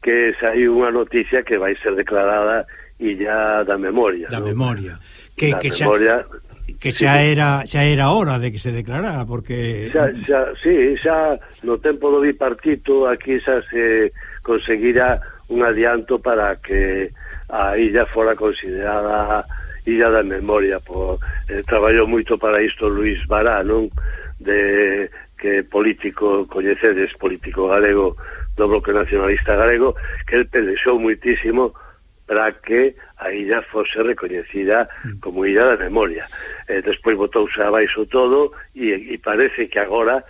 S10: que saiu unha noticia que vai ser declarada Illa da Memoria.
S2: Da
S10: non?
S2: Memoria. Que,
S10: da
S2: que xa...
S10: Memoria
S2: que xa
S10: sí,
S2: era xa era hora de que se declarara porque
S10: xa, xa, sí, xa no tempo do bipartito aquí xa se conseguira un adianto para que a illa fora considerada illa da memoria por, eh, traballou moito para isto Luis Bará non? de que político coñecedes político galego do bloque nacionalista galego que el pelexou muitísimo para que a illa fose recoñecida mm. como illa da memoria. Eh, despois botouse abaixo todo e, e parece que agora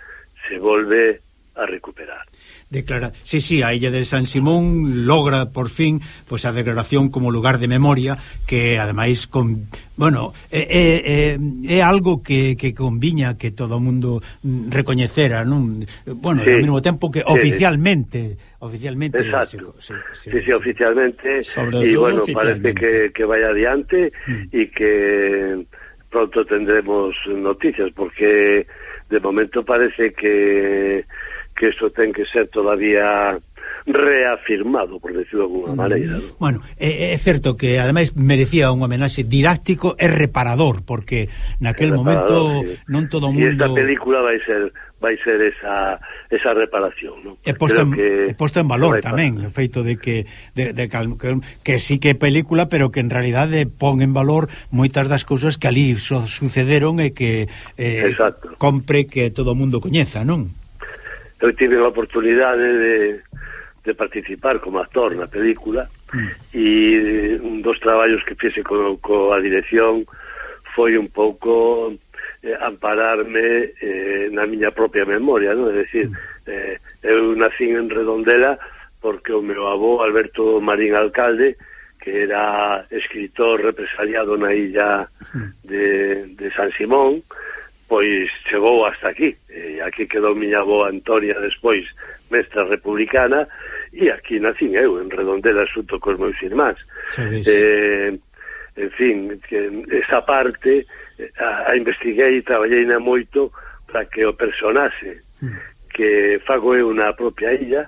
S10: se volve a recuperar.
S2: Declara, sí, sí, a illa de San Simón logra por fin pois pues, a declaración como lugar de memoria que ademais con bueno, é, é, é, é algo que, que conviña que todo o mundo mm, recoñecera, non? Bueno,
S10: sí.
S2: ao mesmo tempo que
S10: sí.
S2: oficialmente oficialmente.
S10: Exacto.
S2: Se, se,
S10: sí, sí, oficialmente.
S1: Sobre
S10: y bueno,
S1: oficialmente.
S10: parece que, que vaya adiante
S2: mm.
S10: y que pronto tendremos noticias, porque de momento parece que que iso ten que ser todavía reafirmado, por decirlo de alguna maneira. ¿no?
S2: Bueno, é, é certo que ademais merecía un homenaxe didáctico e reparador, porque naquel momento
S10: sí.
S2: non todo o
S10: mundo... E
S2: esta
S10: película vai ser vai ser esa, esa reparación, ¿no?
S2: E posto, en,
S10: que...
S2: e posto en valor tamén, o feito de que de, de que, que, que sí que é película, pero que en realidade pon en valor moitas das cousas que ali so, sucederon e que eh,
S10: Exacto.
S2: compre que todo o mundo coñeza, non?
S10: eu tive a oportunidade de, de participar como actor na película
S2: mm.
S10: e un dos traballos que fixe co, co a dirección foi un pouco eh, ampararme eh, na miña propia memoria, non? É dicir, mm. eh, eu nacín en Redondela porque o meu avó Alberto Marín Alcalde que era escritor represaliado na illa mm. de, de San Simón, pois chegou hasta aquí. E aquí quedou miña boa Antonia despois mestra republicana e aquí nacín eu, en Redondela xunto cos meus irmáns. Eh, en fin, que esa parte a, a investiguei e traballei na moito para que o personaxe mm. que fago eu na propia illa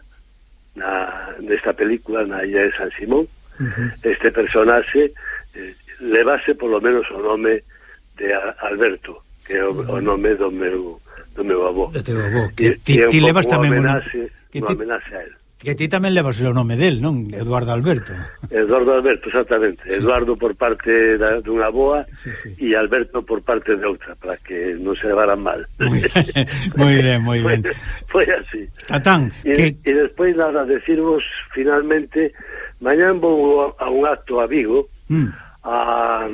S10: na, nesta película, na illa de San Simón,
S2: uh -huh.
S10: este personaxe eh, levase polo menos o nome de Alberto que é o, o nome do meu do meu avó.
S2: Do teu avó, que ti, ti levas tamén unha
S10: homenaxe,
S2: que ti,
S10: homenaxe a él.
S2: Que ti tamén levas o nome del, non? Eduardo Alberto.
S10: Eduardo Alberto, exactamente. Sí. Eduardo por parte da, dunha boa
S2: sí, sí.
S10: e Alberto por parte de outra, para que non se levaran mal.
S2: moi ben, moi ben.
S10: Foi así.
S2: Tatán,
S10: e,
S2: que...
S10: e despois nada, decirvos finalmente, mañán vou a, a un acto a Vigo,
S2: mm.
S10: a,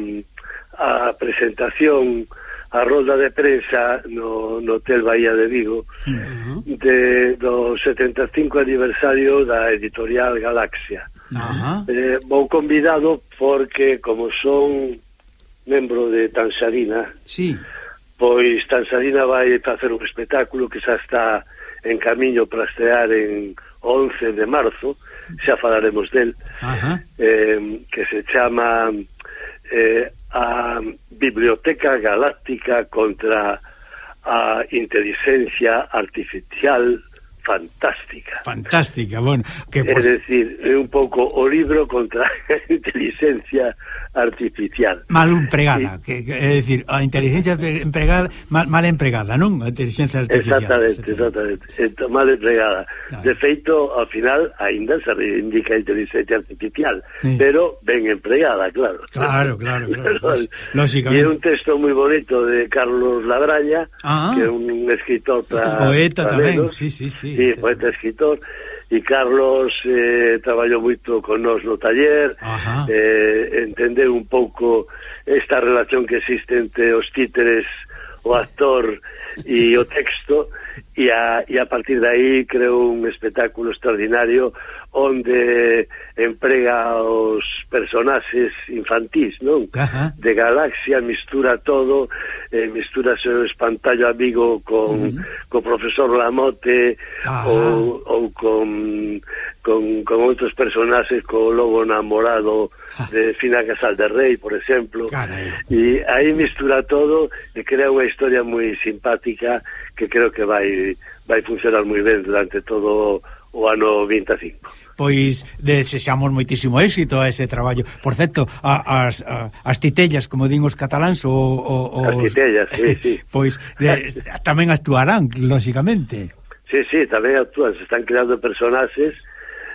S10: a presentación a rolda de prensa no, no Hotel Bahía de Vigo uh -huh. de, do 75 aniversario da editorial Galaxia.
S2: Uh -huh.
S10: eh, vou convidado porque como son membro de Tanzarina,
S2: sí.
S10: pois Tanzarina vai facer un espectáculo que xa está en camiño para estrear en 11 de marzo, xa falaremos del,
S2: uh -huh.
S10: eh, que se chama eh, a Biblioteca Galáctica contra a Inteligencia Artificial fantástica.
S2: Fantástica, bueno. Que, pues...
S10: Es decir, é un pouco o libro contra a inteligencia artificial.
S2: Mal empregada, que, que, é dicir, a inteligencia empregada, mal, mal empregada, non? A inteligencia artificial.
S10: Exactamente, exactamente, exactamente. mal empregada.
S2: Claro.
S10: De feito, ao final, aínda se reivindica a inteligencia artificial,
S2: sí.
S10: pero ben empregada, claro.
S2: Claro, claro, claro. Lógicamente.
S10: E un texto moi bonito de Carlos Labraña,
S2: ah,
S10: que é un escritor para...
S2: Poeta
S10: para
S2: tamén, sí, sí, sí.
S10: Sí, poeta, escritor e Carlos eh, traballou moito con nós no taller
S2: Ajá.
S10: eh, entendeu un pouco esta relación que existe entre os títeres o actor e o texto e a, e a partir de aí creou un espectáculo extraordinario onde emprega os personaxes infantís, non?
S2: Ajá.
S10: De Galaxia mistura todo, eh, mistura seu espantallo amigo con uh -huh. co profesor Lamote
S2: Ajá.
S10: ou, ou con, con, con outros personaxes co lobo namorado de Fina Casal de Rei, por exemplo.
S2: Carai.
S10: E aí mistura todo e crea unha historia moi simpática que creo que vai vai funcionar moi ben durante todo o ano 25.
S2: Pois desexamos moitísimo éxito a ese traballo. Por certo, a, as, a, as titellas, como din os cataláns, o, o, os...
S10: As titellas, sí, sí.
S2: Pois de, tamén actuarán, lóxicamente.
S10: Sí, sí, tamén actúan. Se están creando personaxes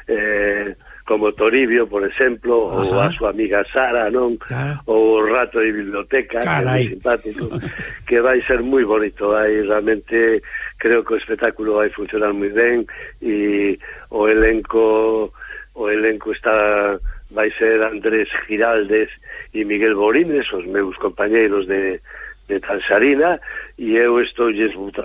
S10: eh, como Toribio, por exemplo,
S2: Ajá.
S10: ou a súa amiga Sara, non?
S2: Claro.
S10: Ou o rato de biblioteca, Carai. que é simpático, que vai ser moi bonito, aí realmente creo que o espectáculo vai funcionar moi ben e o elenco o elenco está vai ser Andrés Giraldes e Miguel Borines, os meus compañeiros de de Tansarina e eu estou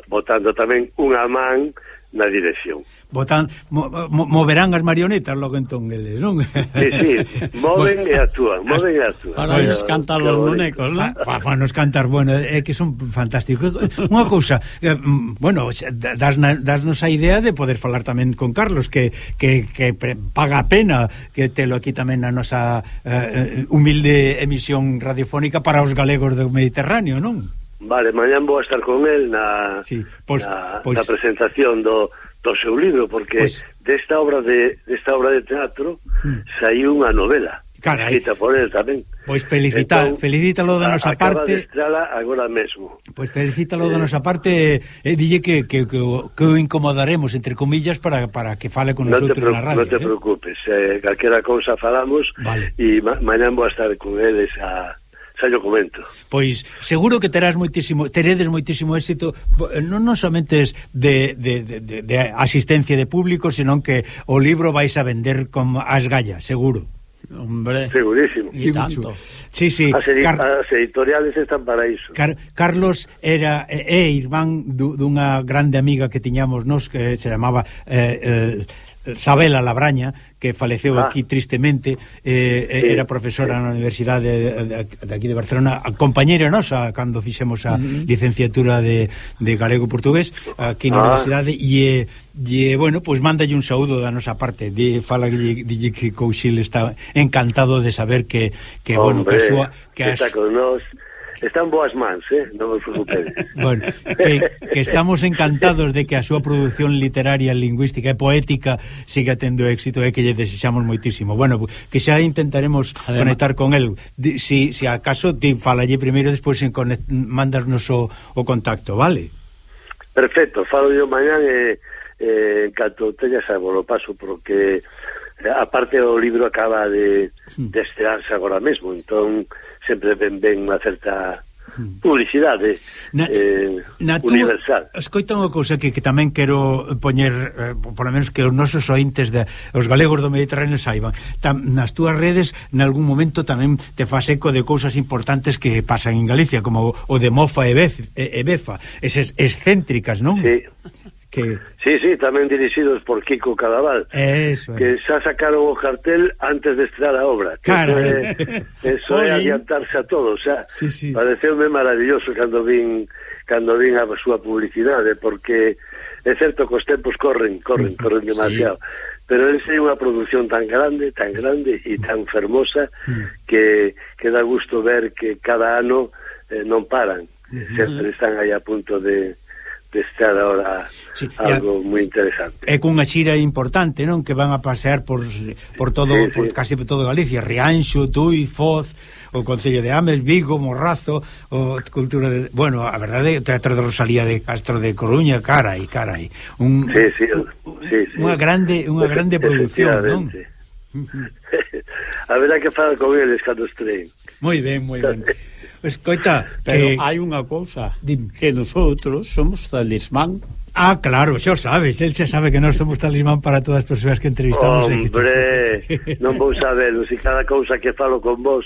S10: botando tamén unha man na dirección.
S2: Botan, mo, mo, moverán as marionetas logo entón eles, non?
S10: Sí, sí, moven e actúan, moven e actúan.
S1: Para
S10: nos
S1: cantar
S10: os
S1: bonecos, non?
S2: Fa, fa nos cantar, bueno, é que son fantásticos. Unha cousa, eh, bueno, das, dasnos a idea de poder falar tamén con Carlos, que, que, que paga a pena que telo aquí tamén na nosa eh, eh humilde emisión radiofónica para os galegos do Mediterráneo, non?
S10: Vale, mañán vou a estar con el na,
S2: sí, pois,
S10: na,
S2: pois...
S10: na presentación do, do seu libro, porque
S2: pois...
S10: desta obra de desta obra de teatro
S2: mm.
S10: saiu unha novela.
S2: Carai.
S10: Escrita por él tamén.
S2: Pois felicita,
S10: entón,
S2: felicítalo da nosa
S10: acaba
S2: parte.
S10: Acaba agora mesmo.
S2: Pois felicítalo eh, da nosa parte e eh, dille que, que, que, que o incomodaremos, entre comillas, para, para que fale con
S10: no
S2: nosotros na radio.
S10: Non te
S2: eh?
S10: preocupes, eh, calquera cousa falamos e vale. ma mañán vou a estar con eles a xa yo comento.
S2: Pois seguro que terás moitísimo, teredes moitísimo éxito eh, non, non somente de, de, de, de asistencia de público, senón que o libro vais a vender con as gallas, seguro.
S1: Hombre.
S10: Segurísimo.
S1: Y tanto.
S2: Sí, sí.
S10: As, edi
S2: Car
S10: as editoriales están para iso.
S2: Car Carlos era é eh, irmán dunha grande amiga que tiñamos nos que se chamaba eh, eh Sabela Labraña, que faleceu
S10: ah.
S2: aquí tristemente, eh,
S10: sí,
S2: era profesora sí. na Universidade de, de, de aquí de Barcelona, a compañeira nosa cando fixemos a uh -huh. licenciatura de, de galego portugués aquí na
S10: ah.
S2: universidade e e bueno, pois pues, mándalle un saúdo da nosa parte, de fala dille que Couchil está encantado de saber que que Hombre, bueno, que a súa que as,
S10: Están boas mans, eh? non vos preocupedes.
S2: bueno, que, que estamos encantados de que a súa produción literaria, lingüística e poética siga tendo éxito e que lle desexamos moitísimo. Bueno, que xa intentaremos
S1: Además,
S2: conectar con el. Se si, si acaso, ti falalle primeiro, despois mandarnos o, o contacto, vale?
S10: Perfecto, falo yo mañán e... Eh eh, canto teña lo paso porque eh, aparte o libro acaba de, hmm. de estrearse agora mesmo entón sempre ven ben unha certa hmm. publicidade
S2: na,
S10: eh,
S2: na
S10: universal.
S2: Escoita unha cousa que, que tamén quero poñer, eh, polo menos que os nosos ointes, de, os galegos do Mediterráneo saiban. Tam, nas túas redes, nalgún momento tamén te fas eco de cousas importantes que pasan en Galicia, como o, o de Mofa e, Bef, e, e Befa, eses excéntricas, non?
S10: Sí.
S2: Que...
S10: Sí, sí, tamén dirixidos por Kiko Cadaval
S2: Eso,
S10: Que xa sacaron o cartel antes de estrear a obra que é, Eso é
S2: eh.
S10: adiantarse a todos xa.
S2: Sí, sí.
S10: Pareceume maravilloso cando vin cando vin a súa publicidade Porque é certo que os tempos corren, corren, corren demasiado sí. Pero ese é unha produción tan grande, tan grande e tan fermosa mm. que, que dá gusto ver que cada ano eh, non paran mm. Sempre están aí a punto de estar ahora
S2: sí, algo a,
S10: moi interesante.
S2: É cunha xira importante, non? Que van a pasear por, por todo,
S10: sí,
S2: por sí. casi por todo Galicia, Rianxo, Tui, Foz, o Concello de Ames, Vigo, Morrazo, o Cultura de... Bueno, a verdade, o Teatro de Rosalía de Castro de Coruña, carai, carai. Un,
S10: sí, sí, sí, sí.
S2: Unha grande, unha grande produción, non?
S10: a verdade que fala con eles cando estreen.
S2: Moi ben, moi ben. Escoita,
S1: pero
S2: que...
S1: hai unha cousa,
S2: Dime.
S1: que nosotros somos talismán.
S2: Ah, claro, xa o sabes, el xa sabe que nós somos talismán para todas as persoas que entrevistamos Hombre, que...
S10: non vou saber, se cada cousa que falo con vos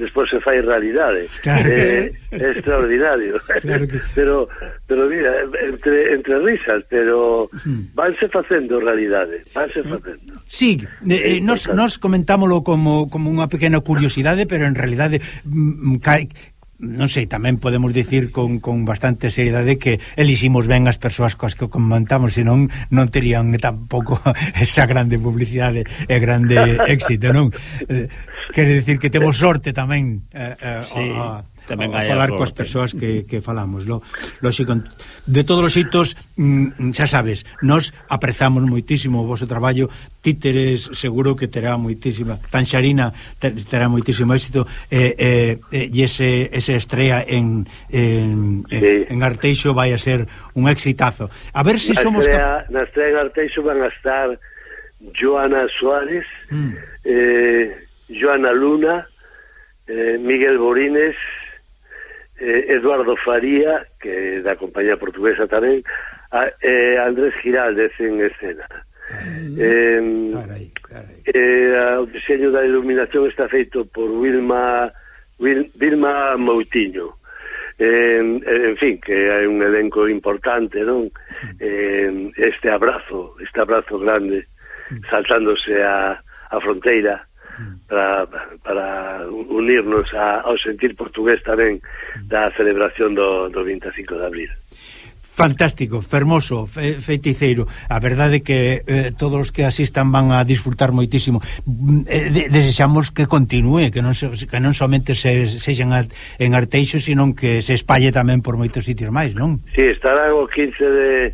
S10: despois se fai realidade.
S2: Claro
S10: eh, sí. é extraordinario.
S2: Claro que...
S10: pero pero mira, entre, entre risas pero hmm. vanse facendo realidade vanse facendo.
S2: Sí, eh, eh, nos, nos comentámolo como, como unha pequena curiosidade pero en realidade mm, mm, non sei, tamén podemos dicir con, con bastante seriedade que eliximos ben as persoas coas que comentamos, senón non terían tampouco esa grande publicidade e grande éxito, non? Eh, quere dicir que temos sorte tamén eh, eh,
S1: sí.
S2: a,
S1: tamén
S2: a,
S1: a
S2: falar coas persoas que, que falamos lo, lógico, de todos os xitos mm, mm, xa sabes, nos aprezamos moitísimo o vosso traballo títeres seguro que terá moitísima tanxarina ter, terá moitísimo éxito e eh, eh, ese, ese estrella en, en,
S10: sí.
S2: en Arteixo vai a ser un exitazo a ver se
S10: na
S2: somos
S10: estrella, na estrella en Arteixo van a estar Joana Suárez
S2: mm.
S10: eh, Joana Luna eh, Miguel Borines eh, Eduardo Faría, que da compañía portuguesa tamén, a, eh, Andrés Giraldez en escena. Eh,
S2: carai, carai.
S10: Eh, o diseño da iluminación está feito por Wilma Wil, Vilma Moutinho. Eh, en fin, que hai un elenco importante, non? Eh, este abrazo, este abrazo grande, saltándose a, a fronteira para, para unirnos a, ao sentir portugués tamén da celebración do, do 25 de abril
S2: fantástico, fermoso, fe, feiticeiro. A verdade é que eh, todos os que asistan van a disfrutar moitísimo. Mm, eh, de, desexamos que continúe, que non que non somente se sexan en Arteixo, sino que se espalle tamén por moitos sitios máis, non?
S10: Si, sí, estará o 15 de,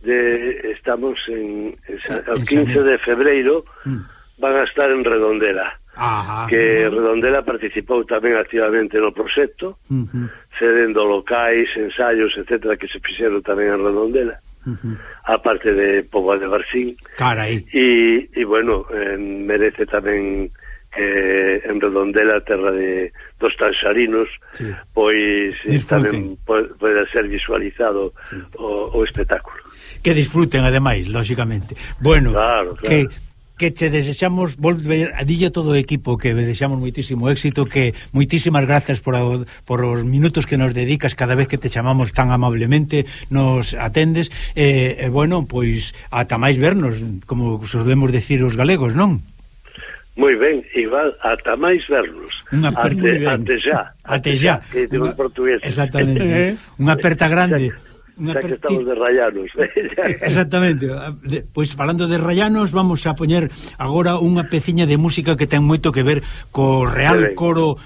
S10: de estamos en, en, ah,
S2: en
S10: o
S2: 15
S10: de febreiro.
S2: Mm
S10: van a estar en Redondela.
S2: Ajá.
S10: Que Redondela participou tamén activamente no proxecto,
S2: uh -huh.
S10: cedendo locais, ensaios, etcétera, que se fixeron tamén en Redondela.
S2: Uh -huh.
S10: aparte de Poboa de Barcín
S2: Carai.
S10: E, e bueno eh, merece tamén que en Redondela terra de dos tanxarinos
S2: sí.
S10: pois eh,
S2: Disfruten.
S10: tamén pode ser visualizado sí. o, o espectáculo
S2: que disfruten ademais, lógicamente bueno,
S10: claro, claro.
S2: que que che desexamos volver a dille todo o equipo que desexamos moitísimo éxito, que moitísimas grazas por, a, por os minutos que nos dedicas cada vez que te chamamos tan amablemente, nos atendes e, eh, eh, bueno, pois ata máis vernos, como solemos decir os galegos, non?
S10: Moi ben, Iván, ata máis vernos.
S2: Unha ate,
S10: ate
S2: xa.
S10: Ate xa.
S2: Ate xa.
S10: Ate xa.
S2: Ate
S10: xa.
S2: Exactamente. Unha aperta grande. Exacto.
S10: Xa que estamos de rayanos.
S2: Eh, Exactamente. Ah, pois falando de rayanos, vamos a poñer agora unha peciña de música que ten moito que ver co Real Coro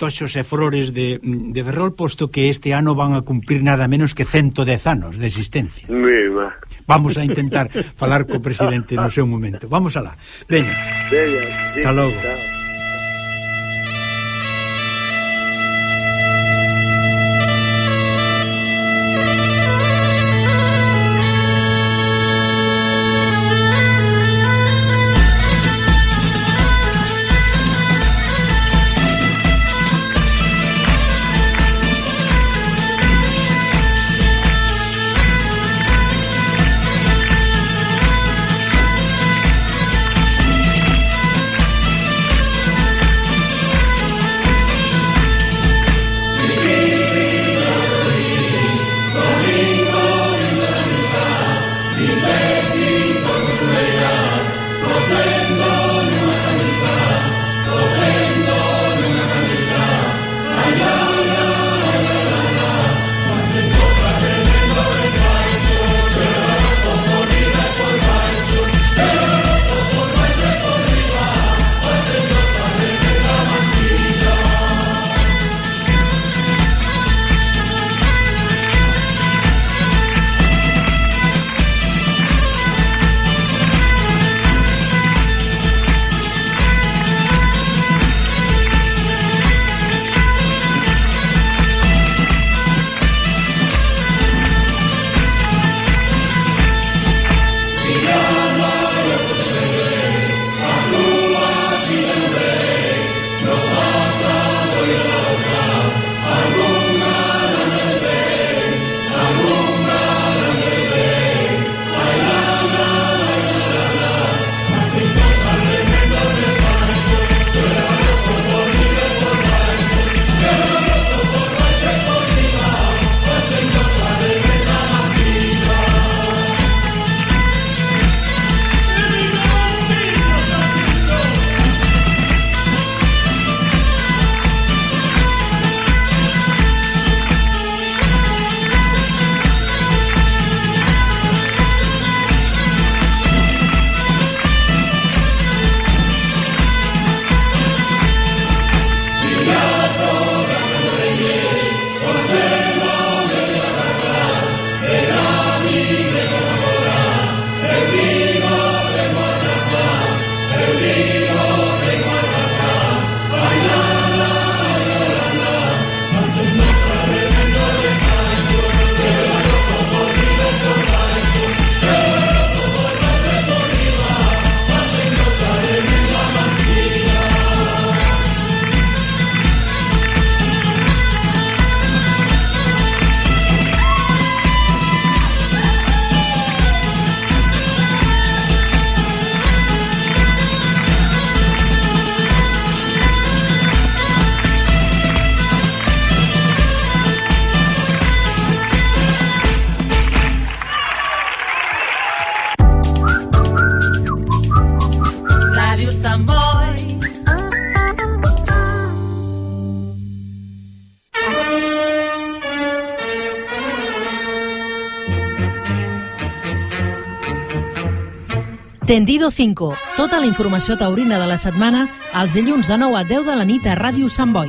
S2: Toxos e Flores de, de Ferrol, posto que este ano van a cumprir nada menos que 110 anos de existencia.
S10: Mima.
S2: Vamos a intentar falar co presidente no seu momento. Vamos alá. Veña.
S10: Veña.
S2: Hasta logo.
S10: Chao.
S8: Tendido 5. Tota la informació taurina de la setmana els dilluns de 9 a 10 de la nit a Ràdio Sant Boi.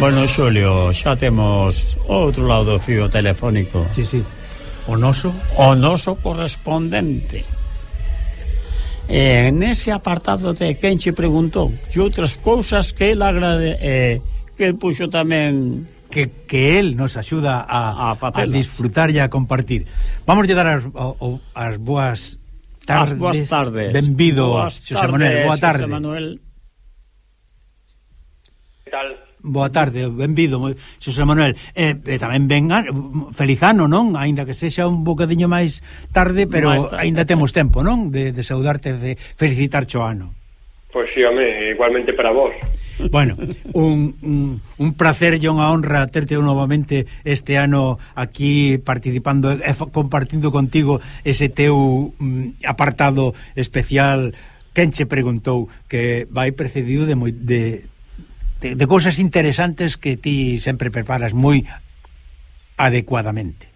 S1: Bueno, Xulio, xa temos outro lado do fío telefónico.
S2: Sí, sí. O noso?
S1: O noso correspondente. Eh, nese apartado de quen che preguntou e outras cousas que ele agrade, eh, que puxo tamén
S2: que, que él nos axuda a, a, a disfrutar e a compartir. Vamos a dar as, o, as boas tardes.
S1: As boas tardes.
S2: Benvido,
S1: boas
S2: José Manuel. Boa tarde.
S1: José Manuel.
S11: Que tal?
S2: Boa tarde, benvido, Xosé Manuel. E, e tamén venga, feliz ano, non? Aínda que sexa un bocadiño máis tarde, pero
S11: máis tarde.
S2: aínda temos tempo, non? De, de saudarte, de felicitar o ano.
S11: Pois sí, home, igualmente para vos.
S2: Bueno, un, un, un placer e unha honra terte novamente este ano aquí participando e compartindo contigo ese teu mm, apartado especial Quen che preguntou que vai precedido de, moi, de de, de cousas interesantes que ti sempre preparas moi adecuadamente.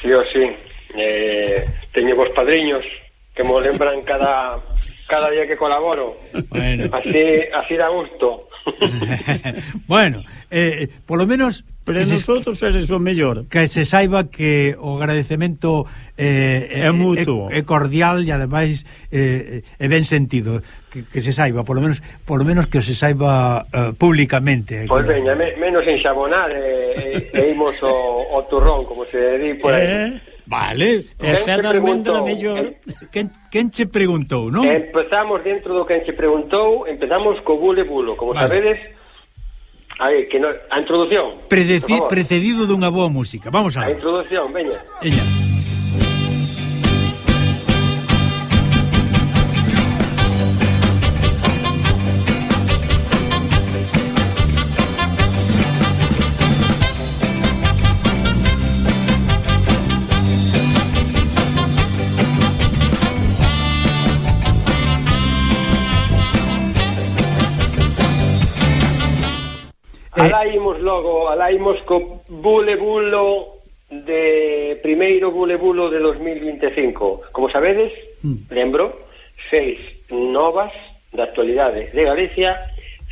S11: Sí, o sí. Eh, teño vos padriños que mo lembran cada cada día que colaboro.
S2: Bueno.
S11: Así, así da gusto.
S2: bueno, eh, por lo menos...
S1: Pero
S2: que
S1: nosotros se, eres o mellor.
S2: Que se saiba que o agradecemento eh,
S1: é eh, mutuo.
S2: É, é cordial e ademais eh, é ben sentido que, que se saiba, por lo menos por lo menos que se saiba uh, públicamente.
S11: Pois pues veña, me, menos enxabonar e eh, e imos o, o turrón, como se di por aí.
S2: Eh? Vale,
S11: exactamente se da mellor
S2: quen, quen che preguntou, non?
S11: Empezamos dentro do quen che preguntou Empezamos co bule bulo. Como
S2: vale.
S11: sabedes A ver, que no, a introducción
S2: Predeci, Precedido dunha boa música. Vamos a ver.
S11: A introducción, veña.
S2: Veña.
S11: Imos logo, alaimos co bule bulo de primeiro bule bulo de 2025. Como sabedes, mm. lembro, seis novas da actualidade de Galicia,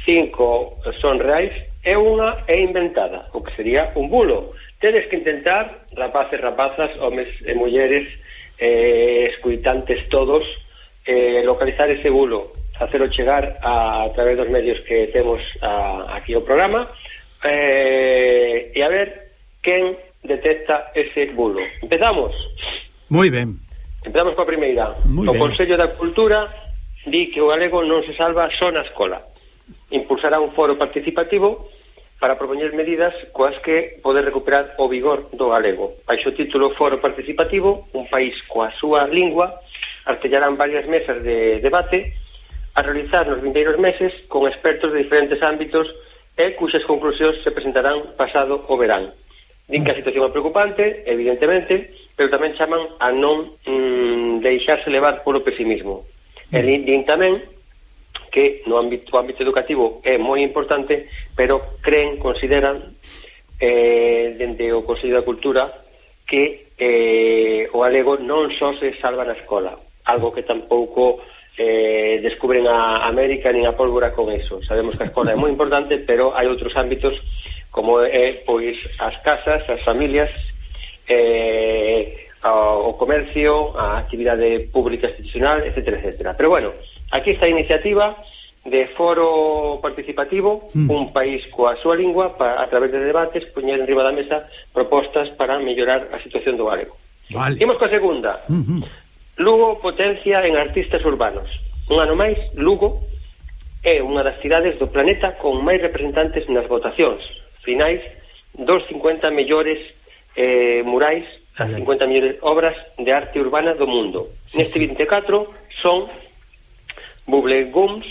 S11: cinco son reais e unha é inventada, o que sería un bulo. Tedes que intentar, rapaces, rapazas, homes e mulleres, eh, escuitantes todos, eh, localizar ese bulo, facelo chegar a, a través dos medios que temos a, aquí o programa, eh, e a ver quen detecta ese bulo. Empezamos.
S2: Moi ben.
S11: Empezamos coa primeira.
S2: Muy
S11: o
S2: ben.
S11: Consello da Cultura di que o galego non se salva só na escola. Impulsará un foro participativo para propoñer medidas coas que poder recuperar o vigor do galego. Baixo título Foro Participativo, un país coa súa lingua, artellarán varias mesas de debate a realizar nos vindeiros meses con expertos de diferentes ámbitos e cuxas conclusións se presentarán pasado o verán. Din que a situación é preocupante, evidentemente, pero tamén chaman a non mm, deixarse levar polo pesimismo. E din tamén que no ámbito, ámbito educativo é moi importante, pero creen, consideran, eh, dende o Consello da Cultura, que eh, o galego non só se salva na escola, algo que tampouco eh, descubren a América nin a pólvora con eso. Sabemos que a escola é moi importante, pero hai outros ámbitos como é pois as casas, as familias, eh, o comercio, a actividade pública institucional, etc. etc. Pero bueno, aquí está a iniciativa de foro participativo,
S2: mm.
S11: un país coa súa lingua, para, a través de debates, poñer en riba da mesa propostas para mellorar a situación do galego.
S2: Vale.
S11: Imos coa segunda.
S2: Mm -hmm.
S11: Lugo potencia en artistas urbanos. Un ano máis, Lugo é unha das cidades do planeta con máis representantes nas votacións finais dos 50 mellores eh, murais as 50 mellores obras de arte urbana do mundo. Sí, Neste 24 son Buble Gums,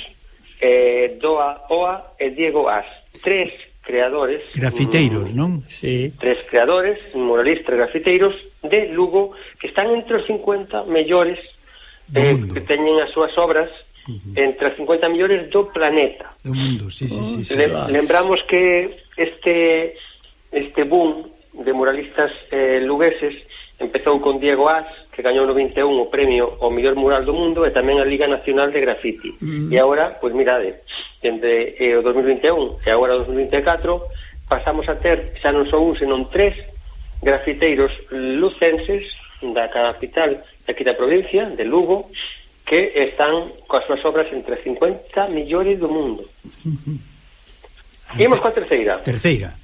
S11: eh, Doa Oa e Diego As. Tres creadores...
S2: Grafiteiros,
S11: mm,
S2: non?
S1: Sí.
S11: Tres creadores, muralistas grafiteiros, de Lugo que están entre os 50 mellores eh, que teñen as súas obras Uh -huh. entre as 50 mellores do planeta.
S2: Do mundo, sí, sí, sí. sí
S11: Le. Lembramos que este este boom de muralistas eh, lugueses empezou con Diego As, que gañou no 21 o premio ao mellor mural do mundo e tamén a Liga Nacional de Graffiti.
S1: Uh -huh.
S11: E agora, pois mirade, entre eh, o 2021 e agora o 2024 pasamos a ter xa non son un, senón tres grafiteiros lucenses da capital aquí da provincia, de Lugo, que están coas súas obras entre 50 millóns do mundo. Imos coa terceira.
S2: Terceira.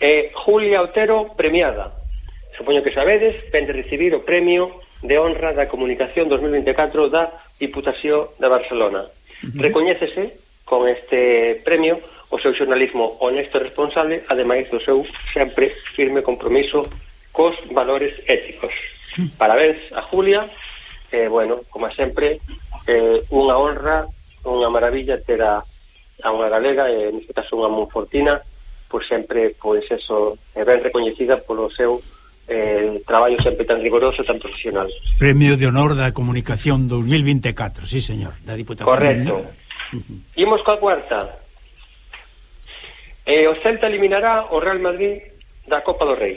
S11: Eh, Julia Otero premiada. Supoño que sabedes, ven de recibir o premio de honra da comunicación 2024 da Diputación de Barcelona. Uh -huh. Recoñécese con este premio o seu xornalismo honesto e responsable, ademais do seu sempre firme compromiso cos valores éticos. Hmm. Parabéns a Julia, eh, bueno, como sempre, eh, unha honra, unha maravilla ter a, a unha galega, eh, neste caso unha monfortina, pois sempre, pois eso, é ben recoñecida polo seu eh, traballo sempre tan rigoroso tan profesional.
S2: Premio de Honor da Comunicación 2024, sí, señor, da Diputación.
S11: Correcto. Uh -huh. Imos coa cuarta. E o Celta eliminará o Real Madrid da Copa do Rei.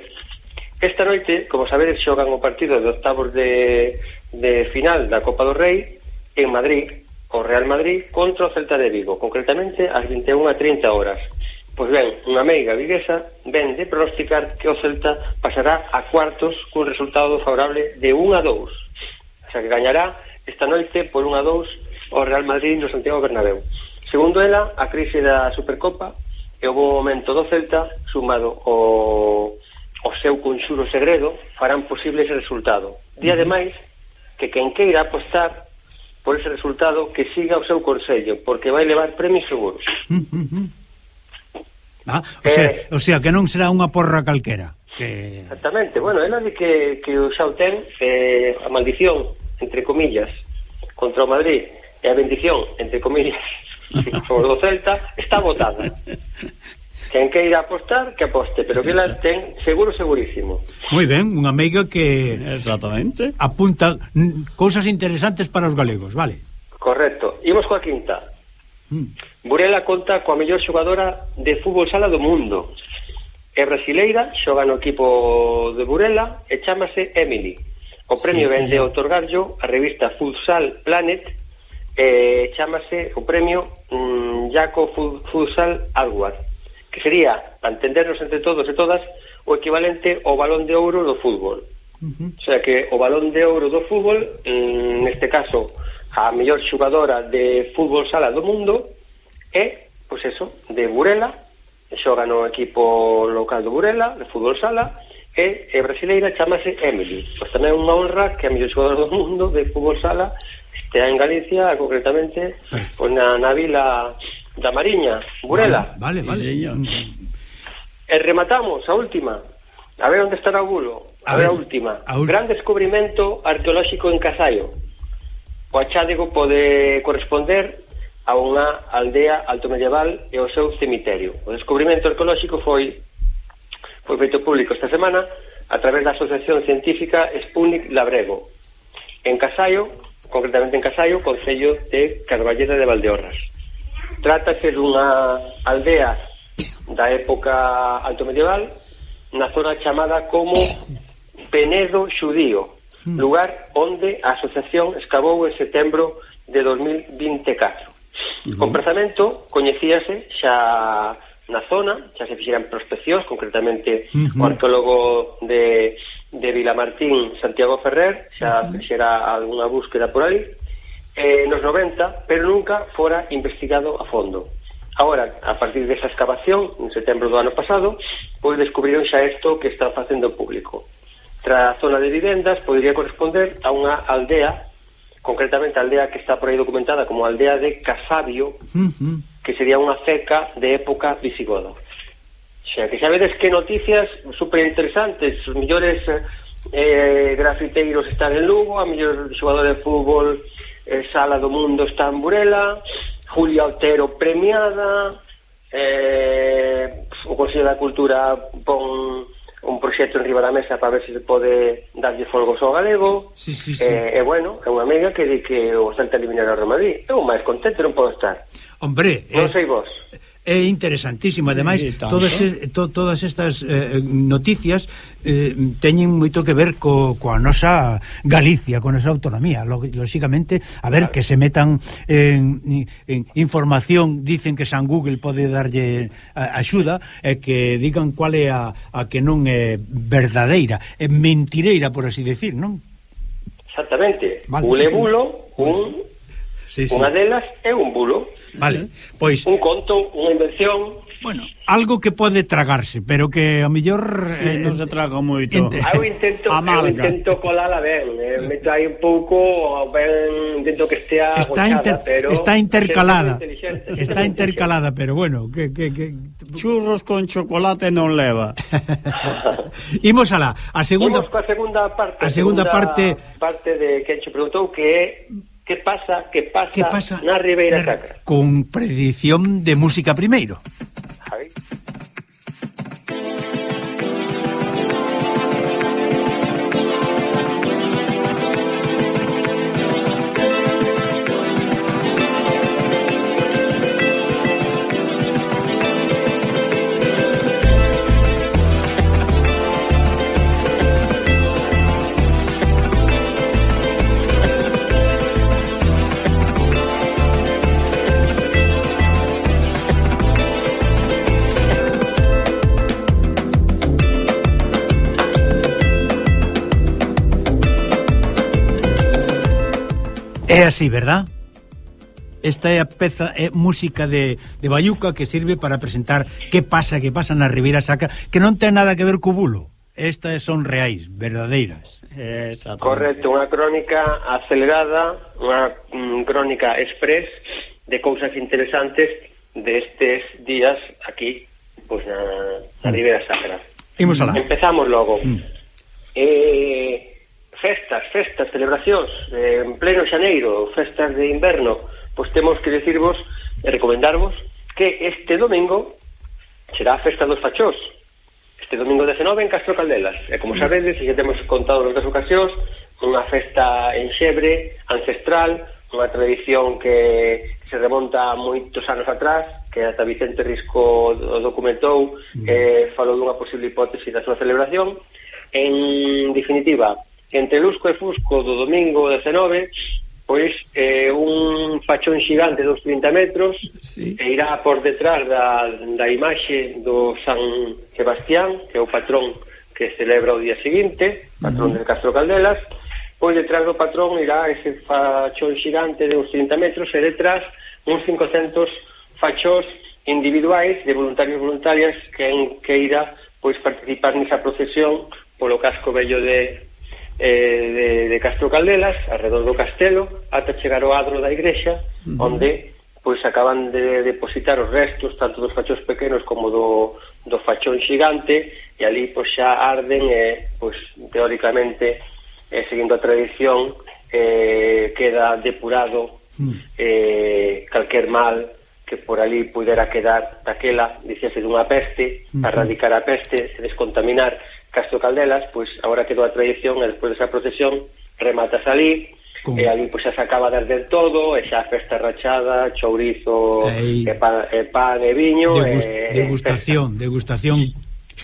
S11: Esta noite, como sabedes, xogan o partido de octavos de, de final da Copa do Rei en Madrid, o Real Madrid contra o Celta de Vigo, concretamente ás 21.30 horas. Pois ben, unha meiga viguesa ven de pronosticar que o Celta pasará a cuartos cun resultado favorable de 1 a 2. O sea, que gañará esta noite por 1 a 2 o Real Madrid no Santiago Bernabéu. Segundo ela, a crise da Supercopa e o bom momento do Celta sumado ao, o seu conxuro segredo farán posible ese resultado. Día ademais que quen queira apostar por ese resultado que siga o seu consello, porque vai levar premios seguros.
S2: ah, o, eh, sea, o sea, que non será unha porra calquera. Que...
S11: Exactamente, bueno, é de que, que o xa ten eh, a maldición, entre comillas, contra o Madrid, e a bendición, entre comillas, a favor do Celta, está votada. Quen que ir a apostar, que aposte, pero que la ten seguro, segurísimo.
S2: Moi ben, unha meiga que...
S1: Exactamente.
S2: Apunta cousas interesantes para os galegos, vale?
S11: Correcto. Imos coa quinta.
S2: Mm.
S11: Burela conta coa mellor xogadora de fútbol sala do mundo. É brasileira, xoga no equipo de Burela e chámase Emily. O premio
S1: sí,
S11: sí. vende otorgarlo a revista Futsal Planet eh, chamase o premio mm, Jaco Futsal Award, que sería, para entendernos entre todos e todas, o equivalente ao balón de ouro do fútbol. Uh -huh. O sea que o balón de ouro do fútbol, mm, neste caso, a mellor xugadora de fútbol sala do mundo, é, pois eso, de Burela, xoga no equipo local do Burela, de fútbol sala, e, e brasileira chamase Emily. Pois tamén é unha honra que a mellor xugadora do mundo de fútbol sala que en Galicia, concretamente, pois na, na vila da Mariña, Burela.
S2: Vale, vale.
S1: Sí,
S11: e eh, rematamos a última. A ver onde estará o bulo. A,
S2: a
S11: ver,
S2: ver a
S11: última.
S2: A ul...
S11: Gran descubrimento arqueolóxico en Casallo. O achádego pode corresponder a unha aldea altomedieval e o seu cemiterio. O descubrimento arqueolóxico foi foi feito público esta semana a través da Asociación Científica Sputnik Labrego. En Casallo concretamente en Casallo, Concello de Carballeda de Valdeorras. Trátase dunha aldea da época altomedieval na zona chamada como Penedo Xudío, hmm. lugar onde a asociación excavou en setembro de 2024. O comprazamento coñecíase xa na zona, xa se fixeran prospeccións, concretamente uh -huh. o arqueólogo de de Vilamartín Santiago Ferrer, xa fixera algunha búsqueda por ali, eh, nos 90, pero nunca fora investigado a fondo. Ahora, a partir desa excavación, en setembro do ano pasado, pois descubriron xa isto que está facendo o público. Tra a zona de vivendas podría corresponder a unha aldea, concretamente a aldea que está por aí documentada como a aldea de Casabio, que sería unha ceca de época visigoda sea, que xa vedes que noticias super interesantes, os millores eh, eh, grafiteiros están en Lugo, a mellor xogador de fútbol eh, sala do mundo está en Burela, Julia Otero premiada, eh, o Consello da Cultura pon un proxecto en riba da mesa para ver se pode darlle folgos ao galego.
S2: Sí, sí, sí.
S11: Eh, e bueno, é unha amiga que di que o Celta eliminará o Real Madrid. Eu máis contento non podo estar.
S2: Hombre,
S11: non
S2: es...
S11: sei vos
S2: é interesantísimo, ademais
S1: eh,
S2: todas to, todas estas eh, noticias eh, teñen moito que ver co, coa nosa Galicia, con nosa autonomía, lógicamente, a ver claro. que se metan en, en información, dicen que San Google pode darlle axuda e que digan cual é a, a que non é verdadeira, é mentireira por así decir, non?
S11: Exactamente.
S2: Vale.
S11: O bulo un
S2: sí, sí.
S11: unha delas é un bulo.
S2: Vale, pois...
S11: Un conto, unha invención...
S2: Bueno, algo que pode tragarse, pero que a mellor...
S1: Sí, eh, non se traga moito.
S2: Ente...
S11: Eu intento,
S1: Amarga.
S11: eu intento colala ben, eh, meto aí un pouco, ben, intento que estea
S2: está
S11: gochada,
S2: inter...
S11: pero...
S2: Está intercalada, está intercalada, pero bueno, que... que, que...
S1: Churros con chocolate non leva.
S2: Imos alá, a segunda...
S11: Imos coa segunda parte.
S2: A segunda, segunda parte...
S11: parte de que che preguntou que é que pasa, que pasa,
S2: que pasa
S11: na Ribeira Sacra.
S2: Con predición de música primeiro.
S11: Ai.
S2: É así, verdad? Esta é a peza, é música de, de Bayuca que sirve para presentar que pasa, que pasa na Ribeira Sacra, que non ten nada que ver co bulo. Estas son reais, verdadeiras.
S11: Correcto, unha crónica acelerada, unha mm, crónica express de cousas interesantes destes días aquí, pois na, na mm. Ribeira Sacra.
S2: Imos alá.
S11: Empezamos logo.
S2: Mm.
S11: Eh, festas, festas, celebracións, eh, en pleno xaneiro, festas de inverno, pois temos que decirvos e recomendarvos que este domingo será a festa dos fachós, este domingo 19 en Castro Caldelas. E como sabedes, xa temos contado en outras ocasións, unha festa en xebre, ancestral, unha tradición que se remonta a moitos anos atrás, que ata Vicente Risco o documentou, eh, falou dunha posible hipótese da súa celebración. En definitiva, entre Lusco e Fusco do domingo 19 pois eh, un fachón xigante dos 30 metros
S1: sí.
S11: e irá por detrás da, da imaxe do San Sebastián que é o patrón que celebra o día seguinte patrón uh -huh. de Castro Caldelas pois detrás do patrón irá ese fachón xigante de uns 30 metros e detrás uns 500 fachós individuais de voluntarios voluntarias que en queira pois participar nesa procesión polo casco bello de, eh, de, de Castro Caldelas, alrededor do castelo, ata chegar ao adro da igrexa, uh -huh. onde pois acaban de depositar os restos tanto dos fachos pequenos como do, do fachón xigante e ali pois xa arden e pois teóricamente eh, seguindo a tradición eh, queda depurado hmm. eh, calquer mal que por ali pudera quedar daquela, dicíase dunha peste, para erradicar a peste, descontaminar Castro Caldelas, pois agora quedou a tradición e despois desa procesión rematas ali
S2: Como?
S11: e ali pois xa se acaba de arder todo e xa festa rachada, chourizo
S2: Ei.
S11: e eh, eh, pan, e, pan, e viño
S2: Degust,
S11: e,
S2: degustación, e degustación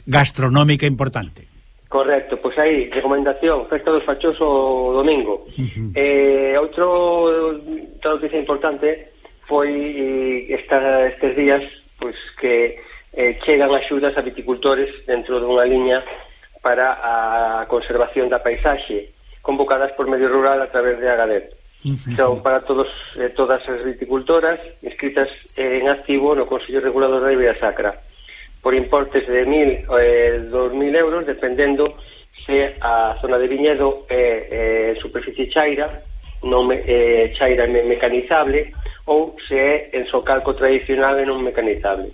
S2: gastronómica importante
S11: Correcto, pois aí, recomendación, Festa dos Fachos o domingo. Uh -huh. eh, outro noticia importante foi esta, estes días pois que eh, chegan axudas a viticultores dentro dunha liña para a conservación da paisaxe convocadas por Medio Rural a través de Agadet. Son para todos eh, todas as viticultoras inscritas eh, en activo no Consello Regulador da Ribeira Sacra por importes de 1.000 eh, 2.000 euros dependendo se a zona de viñedo é eh, eh, superficie chaira non me, eh, chaira me, mecanizable ou se é en socalco tradicional e non mecanizable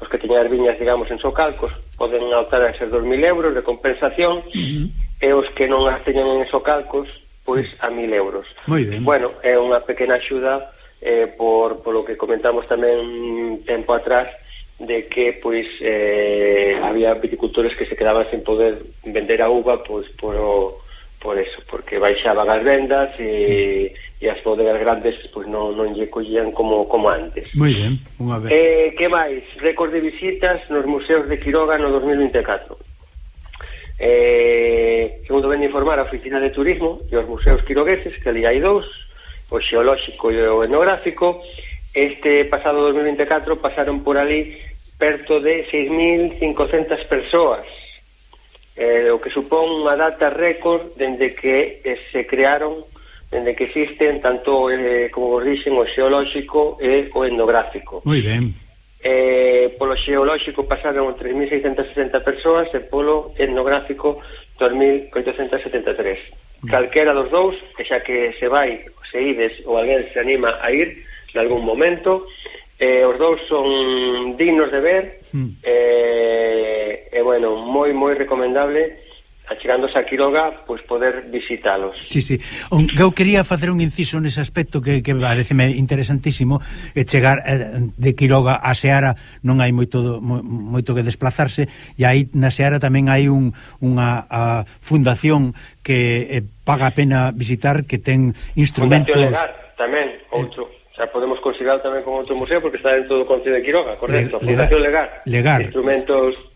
S11: os que teñan as viñas, digamos, en socalcos poden optar a esas 2.000 euros de compensación uh -huh. e os que non as teñan en esos calcos pois a 1.000 euros. Bueno, é unha pequena axuda eh, por, por lo que comentamos tamén tempo atrás de que pois eh, había viticultores que se quedaban sin poder vender a uva pois por o, por eso, porque baixaban as vendas e e as bodegas grandes pois non, non lle collían como, como antes.
S2: Moi ben, unha vez.
S11: Eh, que máis? Récord de visitas nos museos de Quiroga no 2024. Eh, segundo ven informar a Oficina de Turismo e os museos quirogueses, que ali hai dous, o xeolóxico e o etnográfico, este pasado 2024 pasaron por ali perto de 6.500 persoas, eh, o que supón unha data récord dende que eh, se crearon dende que existen tanto, eh, como vos dixen, o xeolóxico e o endográfico.
S2: Moi ben.
S11: Eh, polo xeolóxico pasaron 3.660 persoas e polo etnográfico 2.873. Mm. Calquera dos dous, e xa que se vai, se ides ou alguén se anima a ir nalgún momento, eh, os dous son dignos de ver
S2: mm.
S11: eh, e, bueno, moi, moi recomendable achegándose a Quiroga, pois poder visitalos.
S2: Sí, sí. Eu quería facer un inciso nese aspecto que, que pareceme interesantísimo, e chegar eh, de Quiroga a Seara non hai moito moito que desplazarse, e aí na Seara tamén hai un, unha a fundación que eh, paga a pena visitar, que ten instrumentos...
S11: Fundación Legar, tamén, eh. outro. Eh, xa podemos considerar tamén como outro museo porque está dentro do Concello de Quiroga, correcto, Fundación Legar,
S2: Legar.
S11: instrumentos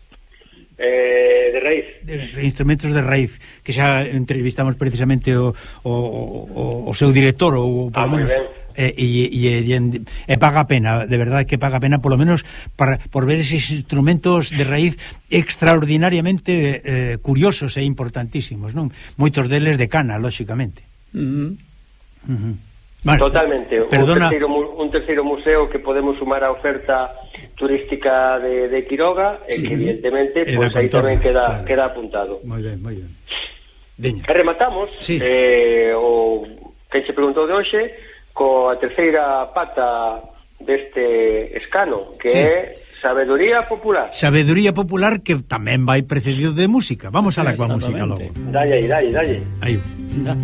S11: eh, de raíz.
S2: De, instrumentos de raíz, que xa entrevistamos precisamente o, o, o, o seu director ou polo
S11: ah,
S2: menos e, e, e, e paga pena, de verdade que paga pena polo menos para, por ver eses instrumentos de raíz extraordinariamente eh, curiosos e importantísimos, non? Moitos deles de cana, lóxicamente.
S1: Uh.
S2: Uh -huh. Vale.
S11: Totalmente,
S2: perdona...
S11: un, terceiro, un terceiro museo que podemos sumar a oferta turística de, de Quiroga e
S2: sí,
S11: que evidentemente
S2: e
S11: pues, aí tamén queda,
S2: claro.
S11: queda apuntado
S2: moi ben, moi ben Deña.
S11: E rematamos
S2: sí.
S11: eh, o que se preguntou de hoxe coa terceira pata deste escano que
S2: sí.
S11: é Sabeduría popular.
S2: Sabeduría popular que tamén vai precedido de música. Vamos a la coa música logo.
S11: Dalle aí, dalle, dalle.
S2: Aí.
S1: Da.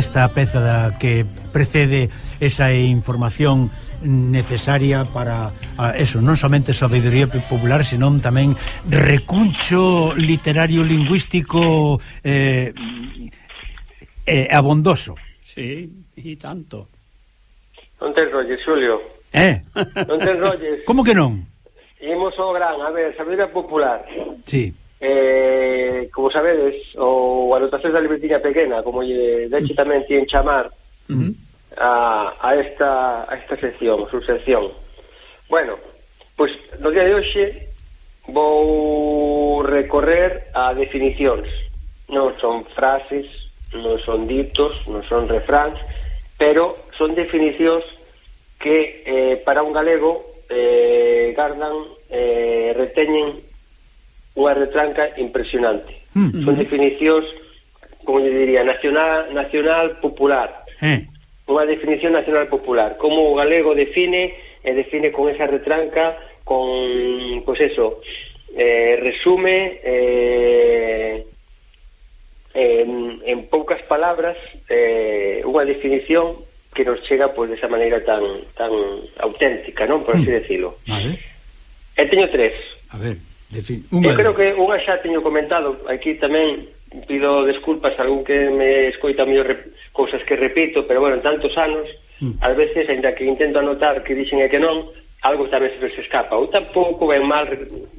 S2: esta peza da que precede esa información necesaria para a, eso, non somente sabiduría popular, senón tamén recuncho literario lingüístico eh, eh, abondoso.
S1: Sí, e tanto.
S11: Non te enrolles, Xulio.
S2: Eh?
S11: Non te enrolles.
S2: Como que non?
S11: Imos ao gran, a ver, sabiduría popular.
S2: Sí.
S11: Eh, como sabedes, o a notación da libretiña pequena, como lle deche tamén tien chamar a, a, esta, a esta sección, subsección. Bueno, pois no día de hoxe vou recorrer a definicións. Non son frases, non son ditos, non son refráns, pero son definicións que eh, para un galego eh, gardan, eh, reteñen unha retranca impresionante.
S2: Mm.
S11: Son definicións, como lle diría, nacional, nacional popular.
S2: Eh.
S11: Unha definición nacional popular. Como o galego define, e define con esa retranca, con, pois pues eso, eh, resume eh, en, en poucas palabras eh, unha definición que nos chega pois, pues, desa maneira tan tan auténtica, non? Por así
S2: mm.
S11: decirlo.
S2: Vale.
S11: E teño tres.
S2: A ver. Defin unha...
S11: Eu creo que unha xa teño comentado, aquí tamén pido desculpas a algún que me escoita mellor rep... cousas que repito, pero bueno, tantos anos,
S2: mm.
S11: ás veces, ainda que intento anotar que dixen e que non, algo tal vez se escapa, ou tampouco ben mal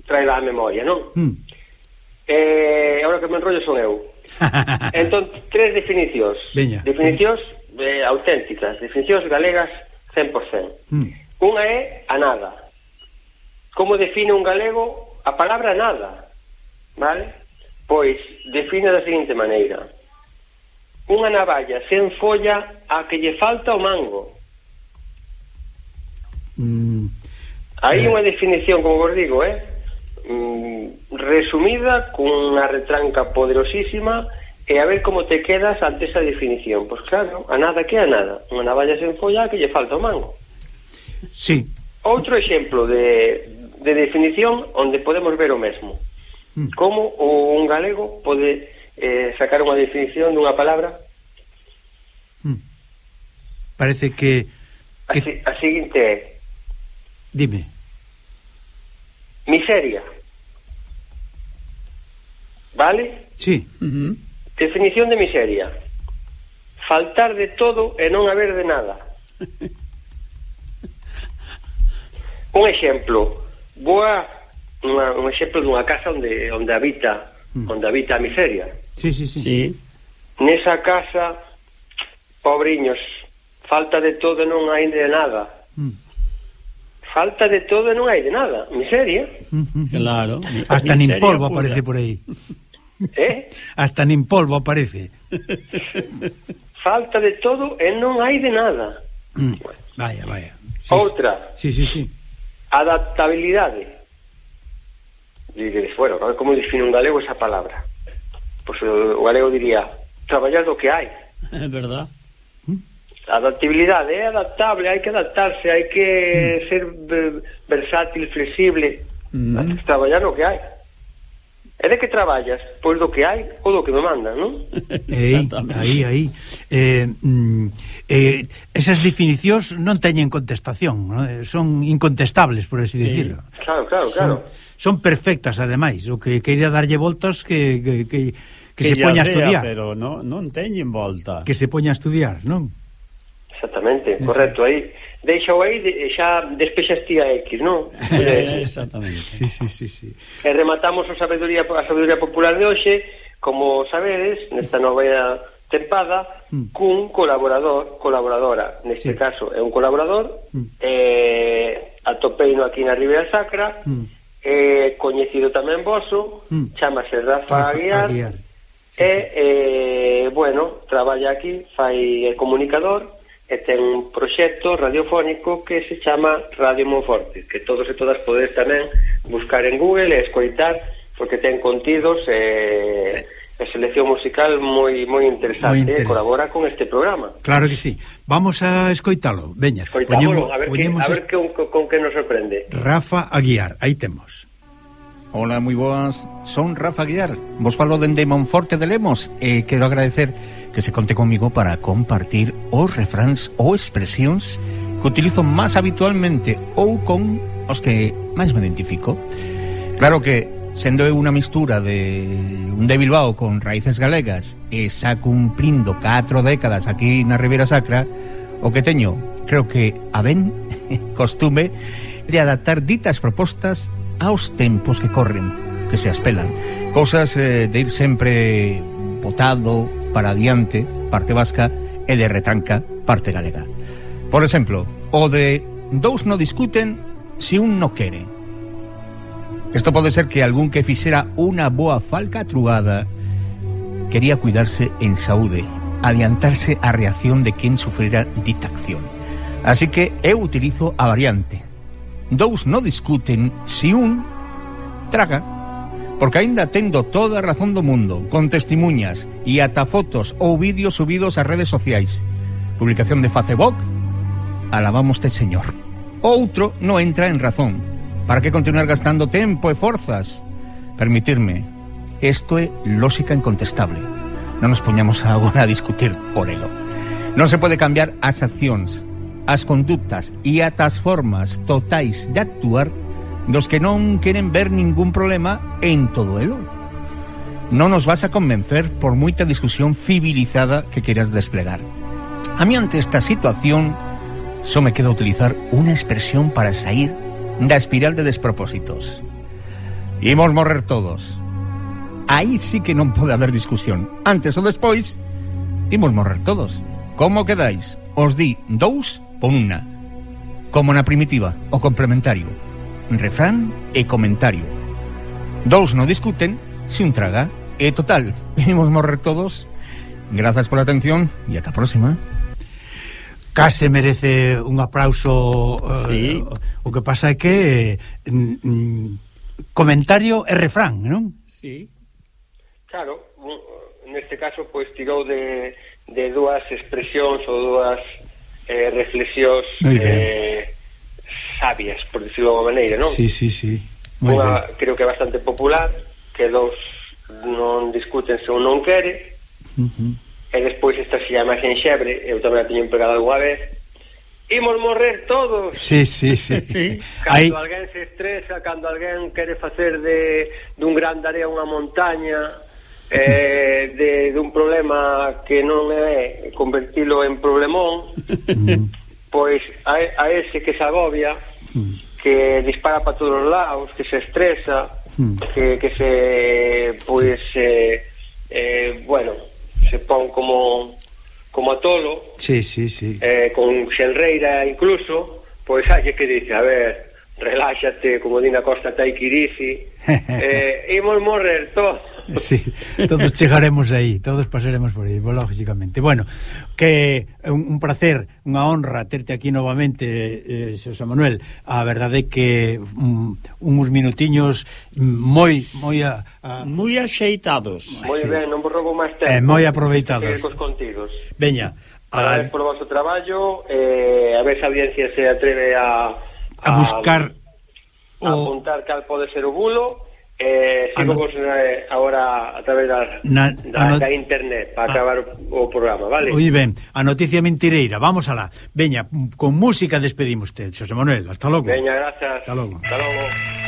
S11: trae a memoria, non?
S2: Mm.
S11: Eh, ahora que me enrollo son eu. entón, tres definicións.
S2: Veña.
S11: Definicións eh, auténticas, definicións galegas 100%.
S2: Mm.
S11: Unha é a nada. Como define un galego a palabra nada, vale? Pois define da seguinte maneira. Unha navalla sen folla a que lle falta o mango.
S2: Mm.
S11: Hai
S2: eh.
S11: unha definición, como vos digo, eh? Mm, resumida cunha retranca poderosísima e a ver como te quedas ante esa definición. Pois claro, a nada que a nada. Unha navalla sen folla a que lle falta o mango.
S2: Sí.
S11: Outro exemplo de, de definición onde podemos ver o mesmo.
S2: Mm.
S11: Como o un galego pode eh, sacar unha definición dunha palabra? Hmm.
S2: Parece que...
S11: que... A, a seguinte é...
S2: Dime.
S11: Miseria. Vale?
S2: Sí.
S1: Uh -huh.
S11: Definición de miseria. Faltar de todo e non haber de nada. Un exemplo boa unha, un exemplo dunha casa onde onde habita mm. onde habita a miseria.
S2: Sí, sí, sí.
S1: sí.
S11: Nesa casa pobriños, falta de todo non hai de nada.
S2: Mm
S11: falta de todo non hai de nada, miseria. Mm-hmm.
S1: Claro.
S2: Hasta nin polvo
S1: pura.
S2: aparece por aí.
S11: Eh?
S2: Hasta nin polvo aparece.
S11: Falta de todo e non hai de nada.
S2: Mm. Vaya, vaya. Sí,
S11: Outra.
S2: Sí, sí, sí
S11: adaptabilidade. Diredes, bueno, como define un galego esa palabra? Pois pues, o galego diría, traballar do que hai.
S1: É verdad. ¿Mm?
S11: Adaptabilidade é adaptable, hai que adaptarse, hai que mm. ser versátil, flexible, mm-hmm.
S1: mm.
S11: traballar o que hai. E de que traballas? Pois do que hai ou do que me mandan, non?
S2: Ei, aí, aí. Eh, mm, eh, esas definicións non teñen contestación, non? Eh, son incontestables, por así
S1: sí.
S2: decirlo.
S11: Claro, claro, claro.
S2: Son, son perfectas, ademais. O que quería darlle voltas que, que, que, que, que
S1: se
S2: poña a estudiar.
S1: Pero non, non teñen volta.
S2: Que se poña a estudiar, non?
S11: Exactamente, correcto, aí deixa aí de, xa despexas ti a X, non?
S1: Exactamente.
S2: Sí, sí, sí, sí.
S11: E rematamos a sabedoría a sabedoría popular de hoxe, como sabedes, nesta nova tempada,
S2: mm.
S11: cun colaborador, colaboradora, neste
S2: sí.
S11: caso é un colaborador,
S2: mm.
S11: eh, atopeino aquí na Ribeira Sacra,
S2: mm.
S11: eh, coñecido tamén voso,
S2: mm.
S11: chamase Rafa,
S2: Rafa
S11: Aguiar,
S2: Aguiar.
S11: Sí, e, sí. eh, bueno, traballa aquí, fai comunicador, e ten un proxecto radiofónico que se chama Radio Monforte, que todos e todas podedes tamén buscar en Google e escoitar, porque ten contidos e, e selección musical moi moi interesante,
S2: moi eh,
S11: interesante. colabora con este programa.
S2: Claro que sí. Vamos a escoitalo, veña.
S11: Escoitámolo, poñemos, a ver, que, a ver que, con, con que nos sorprende.
S2: Rafa Aguiar, aí temos.
S12: Hola, moi boas. Son Rafa Guiar. Vos falo dende Monforte de Lemos e quero agradecer que se conte comigo para compartir os refráns ou expresións que utilizo máis habitualmente ou con os que máis me identifico. Claro que, sendo eu unha mistura de un de Bilbao con raíces galegas e xa cumprindo 4 décadas aquí na Ribeira Sacra, o que teño, creo que a ben costume de adaptar ditas propostas aos tempos que corren, que se aspelan. Cosas eh, de ir sempre botado para adiante, parte vasca, e de retranca, parte galega. Por exemplo, o de dous no discuten se si un no quere. Isto pode ser que algún que fixera unha boa falca truada quería cuidarse en saúde, adiantarse a reacción de quen sufrira dita acción. Así que eu utilizo a variante dous no discuten se si un traga porque aínda tendo toda a razón do mundo, con testimuñas e ata fotos ou vídeos subidos ás redes sociais. Publicación de Facebook, alabámoste, señor. Outro non entra en razón. Para que continuar gastando tempo e forzas? Permitirme, isto é lógica incontestable. Non nos poñamos agora a discutir por elo. Non se pode cambiar as accións, as conductas e ata as formas totais de actuar dos que non queren ver ningún problema en todo elo. Non nos vas a convencer por moita discusión civilizada que queras desplegar. A mí ante esta situación só me queda utilizar unha expresión para sair da espiral de despropósitos. Imos morrer todos. Aí sí que non pode haber discusión. Antes ou despois, imos morrer todos. Como quedáis? Os di dous ou. Como na primitiva, o complementario. Refrán e comentario. Dous non discuten, se un traga. E total, venimos morrer todos. Grazas pola atención e ata a próxima
S2: case merece un aplauso eh,
S1: sí.
S2: uh, o que pasa é que uh, mm, comentario e refrán, non?
S1: Sí.
S11: Claro, neste caso pois tirou de, de dúas expresións ou dúas eh, reflexións eh, sabias, por decirlo de unha maneira, non?
S2: Sí, sí, sí. Muy
S11: unha,
S2: bien.
S11: creo que bastante popular, que dos non discuten se un non quere,
S2: uh -huh.
S11: e despois esta se chama Xenxebre, eu tamén a teño empregado algunha vez, imos morrer todos.
S2: Sí, sí, sí.
S1: sí.
S11: Cando alguén se estresa, cando alguén quere facer de dun gran área unha montaña, eh, de, de un problema que non é convertilo en problemón pois a, a ese que se agobia mm. que dispara para todos os lados que se estresa mm. que, que se pois eh, eh, bueno se pon como como a tolo
S2: sí, sí, sí.
S11: Eh, con xenreira incluso pois hai que dice, a ver reláxate, como Dina Costa Taikirisi eh, imos morrer todos
S2: sí, todos chegaremos aí, todos pasaremos por aí, lógicamente. Bueno, que é un, un placer, unha honra terte aquí novamente, eh, Xosé Manuel. A verdade é que um, uns minutiños moi moi a, a...
S1: moi axeitados.
S11: Moi ben, non vos roubo máis tempo.
S2: Eh, moi aproveitados.
S11: Cos contidos.
S2: Veña. A,
S11: ver por vosso traballo, eh, a ver se a audiencia se atreve a
S2: a, a buscar
S11: a, a
S2: o...
S11: apuntar cal pode ser o bulo Eh, sigo vos eh, agora a través da,
S2: Na,
S11: da,
S2: not...
S11: da internet para
S2: ah.
S11: acabar ah. o programa, vale?
S2: Oi, ben, a noticia mentireira, vamos alá. Veña, con música despedimos te, Xosé Manuel, hasta logo.
S11: Veña, grazas.
S2: Hasta logo.
S11: Hasta logo.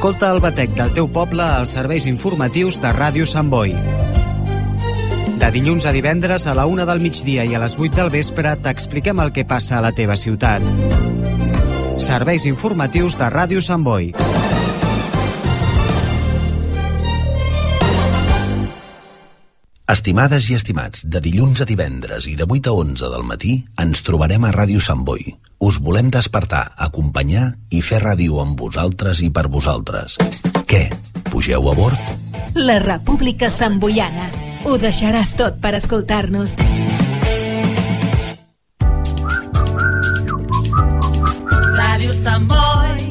S9: Escolta el batec del teu poble als serveis informatius de Ràdio Sant Boi. De dilluns a divendres a la una del migdia i a les 8 del vespre t'expliquem el que passa a la teva ciutat. Serveis informatius de Ràdio Sant Boi.
S13: Estimades i estimats, de dilluns a divendres i de 8 a 11 del matí ens trobarem a Ràdio Sant Boi. Us volem despertar, acompanyar i fer ràdio amb vosaltres i per vosaltres. Què? Pugeu a bord?
S14: La República Samboiana. Ho deixaràs tot per escoltar-nos.
S3: Ràdio Sant Boi.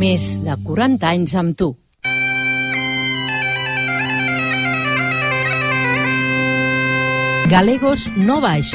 S8: Més de 40 anys amb tu. Galegos no baix.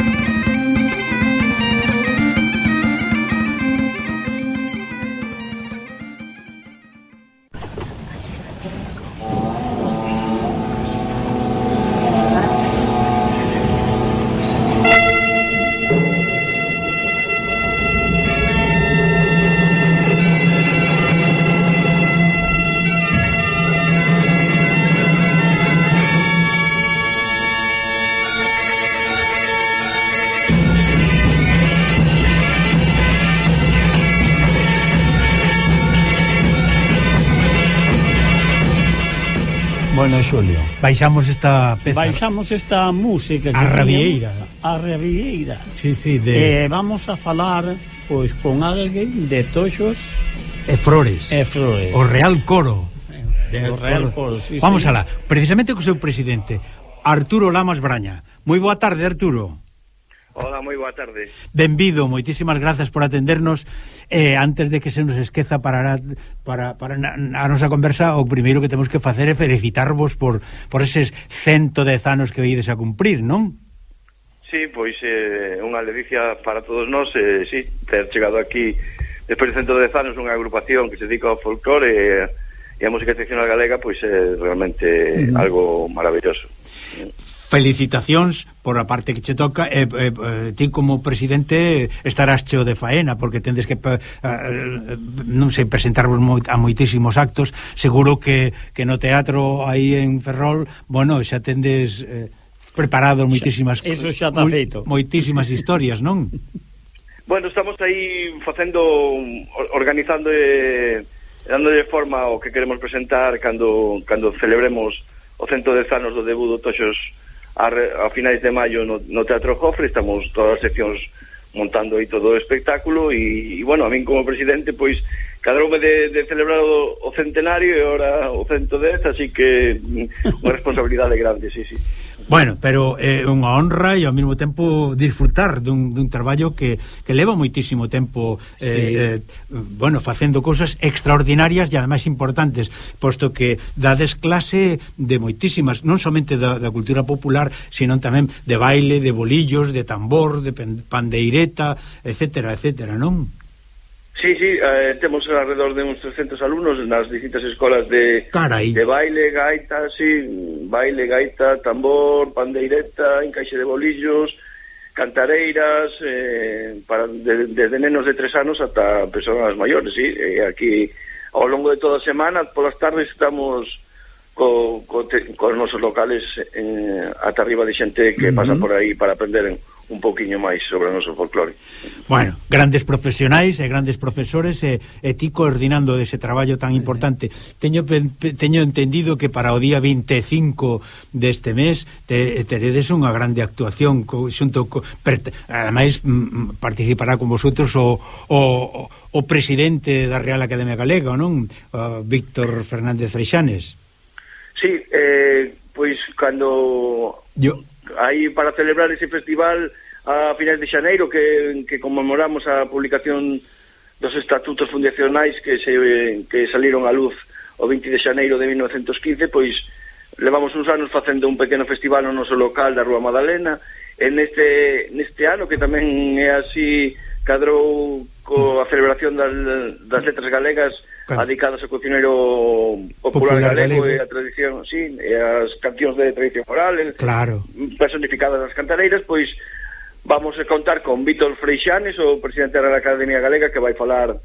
S1: Xulio.
S2: Baixamos esta peza.
S1: Baixamos esta música que
S2: A Rabieira.
S1: A Rabieira.
S2: Sí, sí, de...
S1: Eh, vamos a falar pois con alguén de toxos
S2: e flores.
S1: E flores.
S2: O Real Coro. De
S1: o Real Coro, sí,
S2: Vamos
S1: señor.
S2: alá. Precisamente co seu presidente, Arturo Lamas Braña. Moi boa tarde, Arturo.
S15: Hola, moi boa tarde.
S2: Benvido, moitísimas grazas por atendernos. Eh, antes de que se nos esqueza para para, para na, a nosa conversa, o primeiro que temos que facer é felicitarvos por, por eses 110 anos que veides a cumprir, non?
S15: Sí, pois eh, unha ledicia para todos nós, eh, sí, ter chegado aquí despois de 110 anos unha agrupación que se dedica ao folclore e, e a música tradicional galega, pois é realmente
S2: mm.
S15: algo maravilloso
S2: felicitacións por a parte que che toca e, eh, e ti como presidente estarás cheo de faena porque tendes que eh, eh, non sei presentarvos moi, a moitísimos actos seguro que, que no teatro aí en Ferrol bueno, xa tendes eh, preparado moitísimas xa,
S1: eso xa
S2: moi,
S1: feito.
S2: moitísimas historias, non?
S15: Bueno, estamos aí facendo organizando e dándolle forma ao que queremos presentar cando cando celebremos o 110 anos do debut do Toxos a, a finais de maio no, no Teatro Jofre, estamos todas as seccións montando aí todo o espectáculo e, e bueno, a min como presidente pois cadroume de, de celebrar o, o centenario e ora o 110, así que mm, unha responsabilidade grande, sí, sí.
S2: Bueno, pero é eh, unha honra e ao mesmo tempo disfrutar dun, dun traballo que, que leva moitísimo tempo eh, sí. eh, bueno, facendo cousas extraordinarias e ademais importantes, posto que dades clase de moitísimas, non somente da, da cultura popular, sino tamén de baile, de bolillos, de tambor, de pandeireta, etcétera, etcétera, non?
S15: Sí, sí, eh, temos alrededor de uns 300 alumnos nas distintas escolas de
S2: Carai.
S15: de baile, gaita, sí, baile, gaita, tambor, pandeireta, encaixe de bolillos, cantareiras, eh, para desde de, de nenos de tres anos ata persoas maiores, sí, eh, aquí ao longo de toda a semana, polas tardes estamos co, co, te, co nosos locales eh, ata arriba de xente que uh
S2: -huh.
S15: pasa por aí para aprender en un pouquiño máis sobre o noso folclore.
S2: Bueno, grandes profesionais e grandes profesores e, e ti coordinando ese traballo tan importante. Teño teño entendido que para o día 25 deste mes te, teredes unha grande actuación co, xunto co, per, ademais participará con vosotros o, o, o presidente da Real Academia Galega, non? Uh, Víctor Fernández Freixanes.
S15: Sí, eh, pois cando
S2: Yo
S15: aí para celebrar ese festival a finais de xaneiro que, que conmemoramos a publicación dos estatutos fundacionais que se que saliron a luz o 20 de xaneiro de 1915, pois levamos uns anos facendo un pequeno festival no noso local da Rúa Madalena, en este neste ano que tamén é así cadrou coa celebración das, das letras galegas dedicadas ao cocineiro popular,
S2: popular
S15: galego,
S2: galego
S15: e a tradición, sí, e as cancións de tradición oral,
S2: claro.
S15: personificadas nas cantareiras, pois vamos a contar con Vítor Freixanes, o presidente da Academia Galega, que vai falar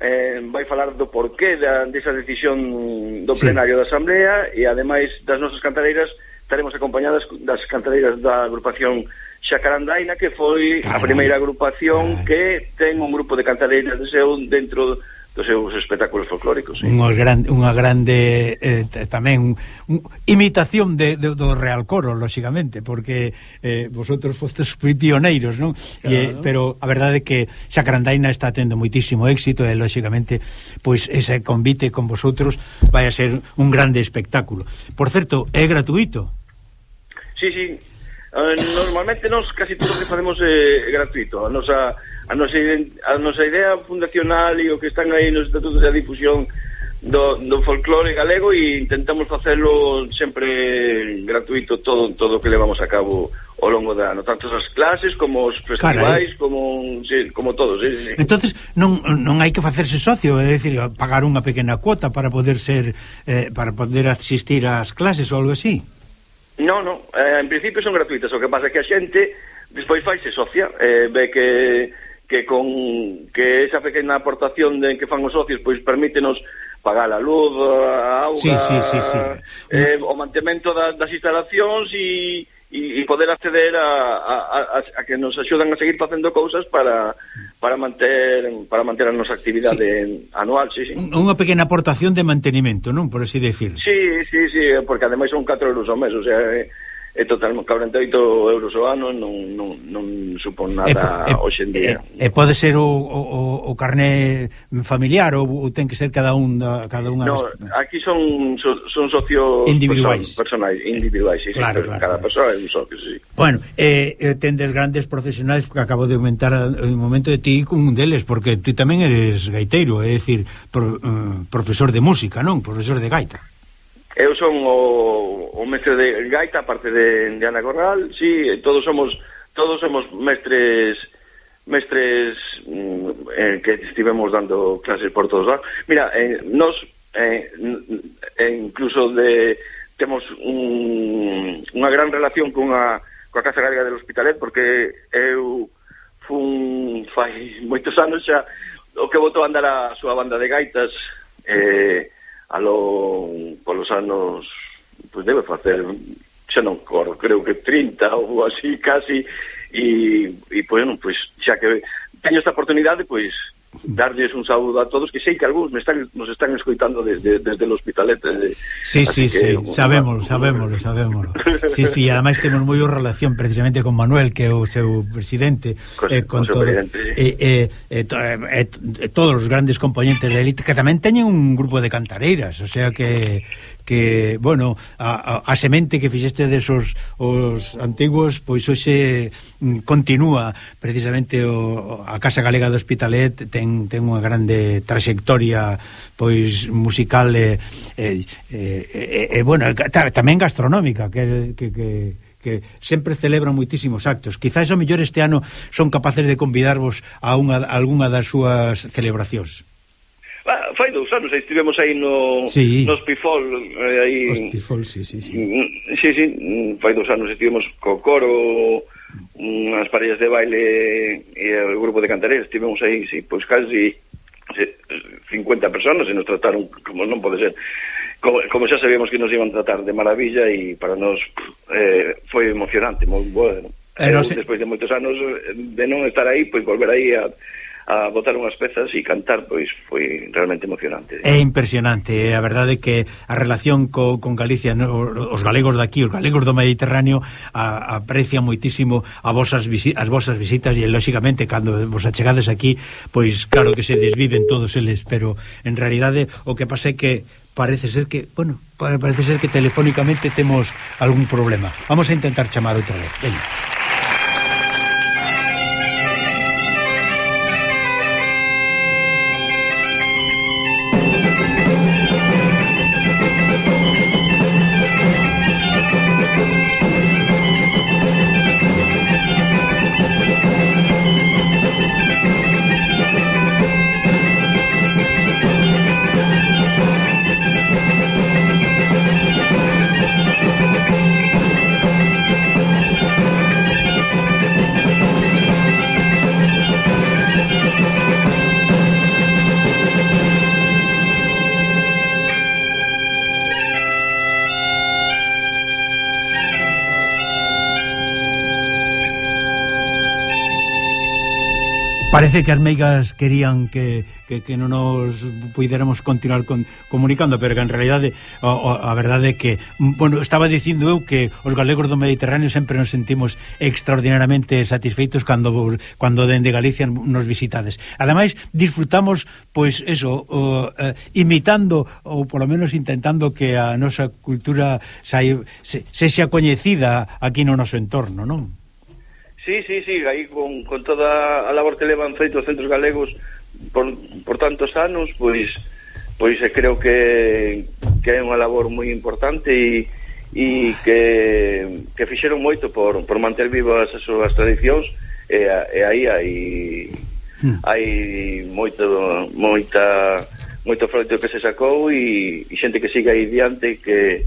S15: eh, vai falar do porqué da, desa decisión do plenario da Asamblea e ademais das nosas cantareiras estaremos acompañadas das cantareiras da agrupación Xacarandaina que foi
S2: Carai.
S15: a primeira agrupación que ten un grupo de cantareiras de seu dentro dos seus espectáculos folclóricos. Sí.
S2: Unha grande, unha grande eh, tamén un, imitación de, de, do Real Coro, lóxicamente, porque eh, vosotros fostes pioneiros, non? Claro. E,
S1: eh,
S2: pero a verdade é que Xacrandaina está tendo moitísimo éxito e lóxicamente pois ese convite con vosotros vai a ser un grande espectáculo. Por certo, é gratuito.
S15: Sí, sí. Eh, normalmente nós casi todo o que facemos é eh, gratuito. A nosa a nosa, a nosa idea fundacional e o que están aí nos estatutos de difusión do, do folclore galego e intentamos facelo sempre gratuito todo todo o que levamos a cabo ao longo do ano, tanto as clases como os festivais, como sí, como todos, sí, sí.
S2: Entonces non, non hai que facerse socio, é dicir, pagar unha pequena cuota para poder ser eh, para poder asistir ás clases ou algo así.
S15: Non, non, eh, en principio son gratuitas, o que pasa é que a xente despois faise socia, eh, ve que que con que esa pequena aportación de que fan os socios pois permítenos pagar a luz, a auga,
S2: sí, sí, sí, sí.
S15: Eh, o mantemento da, das instalacións e e poder acceder a, a, a, a que nos axudan a seguir facendo cousas para para manter para manter a nosa actividade sí. anual, sí, sí.
S2: Unha pequena aportación de mantenimento, non, por así decir.
S15: Sí, sí, sí, porque ademais son 4 euros ao mes, o sea, eh, é total 48 euros ao ano non, non, non supón nada
S2: e, e,
S15: hoxe en día.
S2: E, pode ser o, o, o carné familiar ou, ou ten que ser cada un da, cada unha
S15: No, aquí son son socios
S2: individuais,
S15: person, personais, individuais, sí,
S2: claro,
S15: sí,
S2: claro,
S15: cada claro. persoa é un socio, sí.
S2: Bueno, eh, eh tendes grandes profesionais que acabo de aumentar un momento de ti un deles porque ti tamén eres gaiteiro, é dicir, pro, um, profesor de música, non, profesor de gaita.
S15: Eu son o, o mestre de gaita, aparte de, de Ana Corral, sí, todos somos todos somos mestres mestres mm, eh, que estivemos dando clases por todos lados. Mira, eh, nos eh, eh, incluso de temos un, unha gran relación cunha coa Casa Galega del Hospitalet porque eu fun fai moitos anos xa o que botou a andar a súa banda de gaitas eh, alón polos anos pois debe facer xa non corro, creo que 30 ou así casi. E, e pois, pues, pois xa que teño esta oportunidade pois darlles un saúdo a todos que sei que algúns me están, nos están escoitando desde, desde el hospitalete.
S2: Sí, sí,
S15: que,
S2: sí, sabemos, sabemos, sabemos Sí, sí, ademais temos moi relación precisamente con Manuel, que é o seu presidente
S15: con,
S2: eh, con,
S15: con
S2: todo,
S15: presidente.
S2: Eh, eh, to, eh, todos os grandes componentes da élite que tamén teñen un grupo de cantareiras, o sea que que, bueno, a, a, a semente que fixeste desos os antigos, pois hoxe mm, continúa precisamente o, a Casa Galega do Hospitalet ten, ten unha grande trayectoria pois musical e, e, e, e bueno, tamén gastronómica que, que, que que sempre celebran moitísimos actos. Quizáis o mellor este ano son capaces de convidarvos a, unha, a algunha das súas celebracións.
S15: Ah, fai dous anos, aí estivemos aí no,
S2: sí.
S15: no Spifol eh, aí,
S2: Hospifol, sí, sí, sí.
S15: Mm, mm, sí, sí mm, Fai dous anos estivemos co coro Unhas parellas de baile E o grupo de cantareiros, Estivemos aí, sí, pois casi 50 personas e nos trataron como non pode ser como, como xa sabíamos que nos iban a tratar de maravilla e para nós eh, foi emocionante moi bueno
S2: e
S15: eh,
S2: non se...
S15: despois de moitos anos eh, de non estar aí, pois volver aí a a botar unhas pezas e cantar, pois foi realmente emocionante.
S2: É impresionante, eh, a verdade que a relación co, con Galicia, no, os galegos daqui, os galegos do Mediterráneo a, aprecia moitísimo a vosas visi, as vosas visitas e lóxicamente cando vos achegades aquí, pois claro que se desviven todos eles, pero en realidade o que pasa é que parece ser que, bueno, parece ser que telefónicamente temos algún problema. Vamos a intentar chamar outra vez. Veña. Parece que as meigas querían que, que, que non nos puidéramos continuar con, comunicando, pero que en realidade a, a verdade é que, bueno, estaba dicindo eu que os galegos do Mediterráneo sempre nos sentimos extraordinariamente satisfeitos cando cando dende Galicia nos visitades. Ademais, disfrutamos pois eso, o, eh, imitando ou polo menos intentando que a nosa cultura sai, se, sexa coñecida aquí no noso entorno, non?
S15: Sí, sí, sí, aí con, con toda a labor que levan feito os centros galegos por, por tantos anos, pois pois creo que, que é unha labor moi importante e, e que, que fixeron moito por, por manter vivas as súas tradicións e, e aí hai
S2: hmm.
S15: hai moito moita moito froito que se sacou e, e xente que siga aí diante que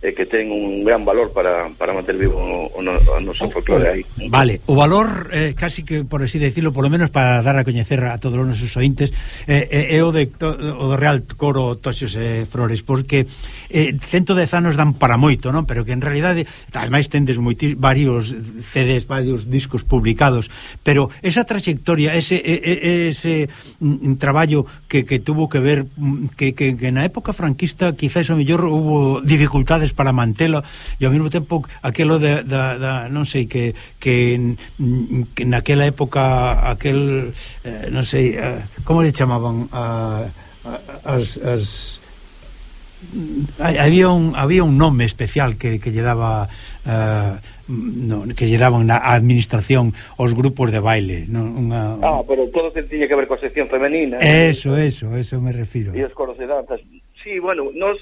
S15: e que ten un gran valor para, para manter vivo o, o, o noso folclore aí.
S2: Vale, o valor, eh, casi que por así decirlo, polo menos para dar a coñecer a todos os nosos ointes, eh, eh é eh, o, de, to, o do Real Coro Toxos e eh, Flores, porque eh, 110 anos dan para moito, non? Pero que en realidade, ademais tendes moiti, varios CDs, varios discos publicados, pero esa trayectoria, ese, ese mm, traballo que, que tuvo que ver, mm, que, que, que na época franquista quizás o mellor hubo dificultades para mantelo e ao mesmo tempo aquelo de, da, da non sei que, que, que naquela época aquel eh, non sei eh, como le chamaban a, a, as, as había un había un nome especial que, que lle daba eh, no, que lle daban na administración os grupos de baile non, unha, un...
S15: Ah, pero todo que tiña que ver coa sección femenina eh?
S2: Eso, eso, eso me refiro.
S15: E os coros de danzas Sí, bueno, nos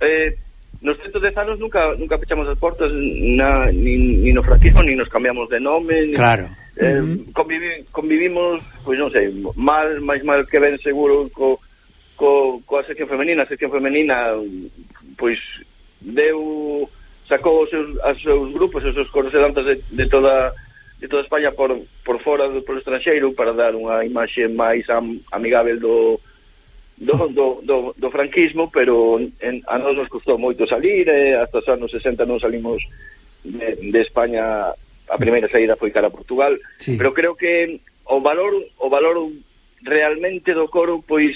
S15: eh, nos 110 anos nunca nunca pechamos as portas na, ni, ni no franquismo, ni nos cambiamos de nome. Ni,
S2: claro.
S15: Eh, uh -huh. convivi, convivimos, pois non sei, mal, máis mal que ben seguro co, co, coa sección femenina. A sección femenina, pois, deu sacou os seus, os seus grupos, os seus conocedantes de, de toda de toda España por, por fora, do, por estranxeiro, para dar unha imaxe máis am, amigável do, do, do, do, do franquismo, pero en, a nós nos custou moito salir, eh, hasta os anos 60 non salimos de, de España, a primeira saída foi cara a Portugal,
S2: sí.
S15: pero creo que o valor o valor realmente do coro pois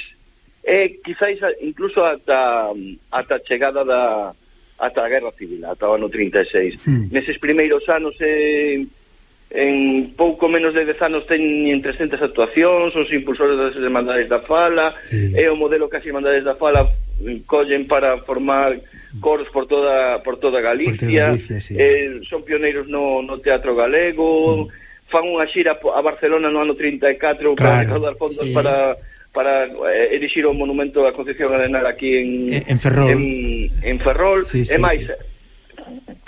S15: é quizáis incluso ata ata a chegada da ata a guerra civil, ata o ano 36.
S2: Mm. Sí.
S15: Neses primeiros anos eh, en pouco menos de 10 anos teñen 300 actuacións os impulsores das Irmandades da Fala,
S2: sí.
S15: é o modelo que as Irmandades da Fala collen para formar coros por toda por toda Galicia,
S2: por Galicia sí.
S15: eh, son pioneiros no, no teatro galego, mm. fan unha xira a Barcelona no ano 34
S2: claro, para
S15: recaudar fondos
S2: sí.
S15: para para eh, erixir o monumento da Concepción Arenal aquí en,
S2: en, en Ferrol.
S15: En, en Ferrol.
S2: Sí, sí,
S15: e máis,
S2: sí.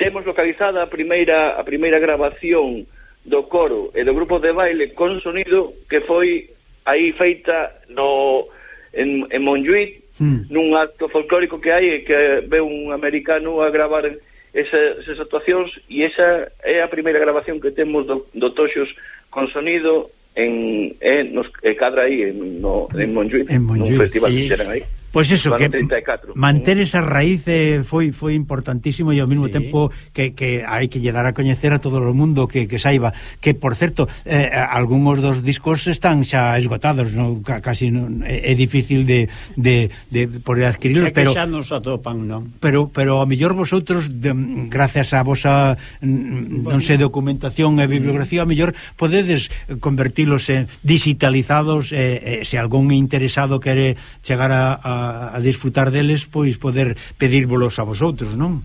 S15: temos localizada a primeira a primeira grabación do coro e do grupo de baile con sonido que foi aí feita no en, en Montjuïc
S2: mm.
S15: nun acto folclórico que hai que ve un americano a gravar esas, esas actuacións e esa é a primeira grabación que temos do, do Toxos con sonido en, en nos, e cadra aí en, no, en Montjuïc,
S2: en Montjuïc,
S15: nun festival
S2: sí.
S15: que aí
S2: Pois pues
S15: eso,
S2: que
S15: 34.
S2: manter esa raíz eh, foi foi importantísimo e ao mesmo
S1: sí.
S2: tempo que, que hai que lle dar a coñecer a todo o mundo que, que saiba que, por certo, eh, algúns dos discos están xa esgotados, no, casi non, é, é difícil de, de, de poder adquirirlos, pero...
S1: xa nos atopan, non?
S2: Pero, pero a mellor vosotros, de, gracias a vosa, mm, mm, non sei, documentación e mm. bibliografía, a mellor podedes convertilos en digitalizados, eh, eh, se algún interesado quere chegar a, a a, disfrutar deles, pois poder pedírvolos a vosotros, non?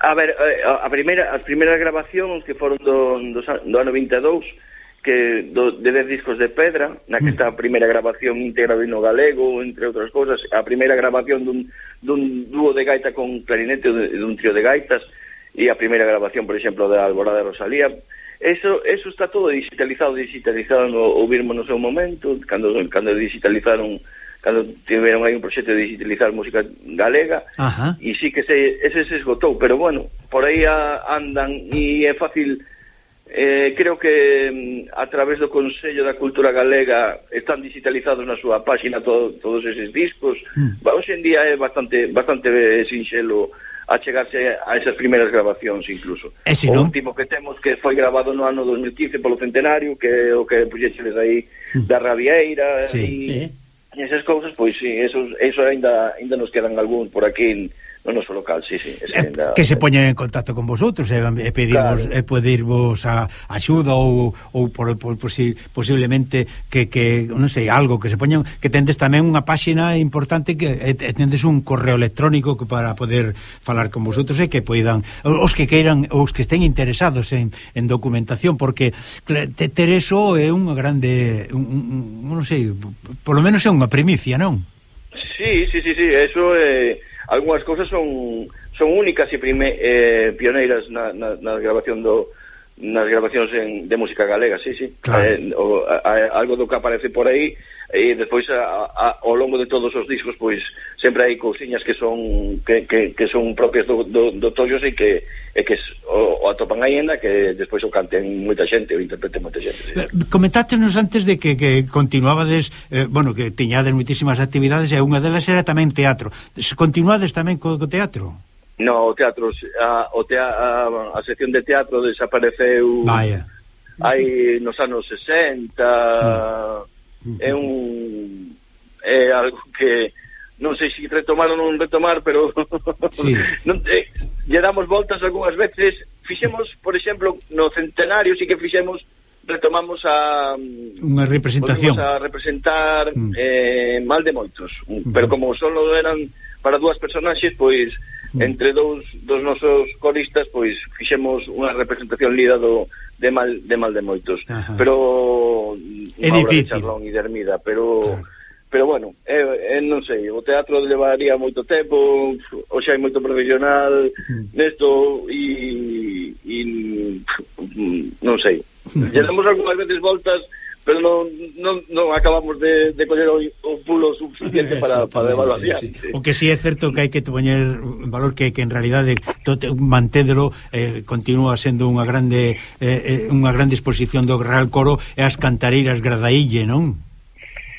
S15: A ver, eh, a primeira, as primeiras grabacións que foron do, do, do ano 22 que do, de 10 discos de pedra na que mm. está a primeira grabación íntegra do hino galego, entre outras cousas a primeira grabación dun, dun dúo de gaita con clarinete dun trío de gaitas e a primeira grabación por exemplo da Alborada de Rosalía eso, eso está todo digitalizado digitalizado no, ouvirmo no seu momento cando, cando digitalizaron cando tiveron aí un proxecto de digitalizar música galega
S2: Ajá.
S15: e sí que se, ese se esgotou pero bueno, por aí a, andan e é fácil eh, creo que mm, a través do Consello da Cultura Galega están digitalizados na súa páxina todo, todos eses discos
S2: mm.
S15: hoxe en día é bastante, bastante sinxelo a chegarse a esas primeiras grabacións incluso.
S2: E si
S15: o
S2: non?
S15: último que temos que foi grabado no ano 2015 polo centenario, que o que puxéxeles aí hmm. da Rabieira
S2: sí,
S15: e
S2: sí
S15: esas cousas, pois sí, eso, eso ainda, ainda nos quedan algún por aquí no noso local, sí, sí. Eh, da,
S2: que se poñen en contacto con vosotros e eh, pedirvos,
S15: claro.
S2: eh, pedirvos a, axuda ou, ou por, por, por si, posiblemente que, que non sei, algo que se poñen que tendes tamén unha páxina importante que e, tendes un correo electrónico que para poder falar con vosotros e que poidan os que queiran os que estén interesados en, en documentación porque ter eso é unha grande un, un, non sei, por lo menos é unha primicia, non?
S15: Sí, sí, sí, sí, eso é eh algunhas cousas son son únicas e prime, eh, pioneiras na, na, na grabación do nas grabacións en, de música galega, sí, sí.
S2: Claro.
S15: Eh, o, a, a, algo do que aparece por aí e despois a, a, ao longo de todos os discos pois sempre hai cousiñas que son que, que, que son propias do, do, do Tollos e que, e que o, o atopan aínda que despois o canten moita xente o interprete moita xente sí.
S2: Eh, comentátenos antes de que, que continuabades eh, bueno, que tiñades moitísimas actividades e unha delas era tamén teatro continuades tamén co, co teatro?
S15: No, o teatro a, o tea, a, a sección de teatro desapareceu
S2: Vaya.
S15: hai nos anos 60 mm é un é algo que non sei se retomar ou non retomar, pero
S2: sí.
S15: non, lle eh, damos voltas algunhas veces. Fixemos, por exemplo, no centenario sí que fixemos retomamos a mm,
S2: unha representación
S15: a representar
S2: mm.
S15: eh, mal de moitos, mm. pero como solo eran para dúas personaxes, pois
S2: Mm.
S15: entre dous dos nosos coristas pois fixemos unha representación lida do de mal de mal de moitos,
S2: Ajá.
S15: pero
S2: é difícil.
S15: Charlón e Dermida, pero claro. pero bueno, é, é, non sei, o teatro levaría moito tempo, hoxe hai moito profesional
S2: mm.
S15: nesto e, e non sei. Lle damos algunhas veces voltas pero non, non, non acabamos de, de coller o, o pulo suficiente para, para evaluar.
S2: Sí, sí. O que si sí é certo que hai que poñer valor que, que en realidade eh, mantédelo eh, continúa sendo unha grande eh, eh unha grande exposición do Real Coro e as cantareiras Gradaille, non?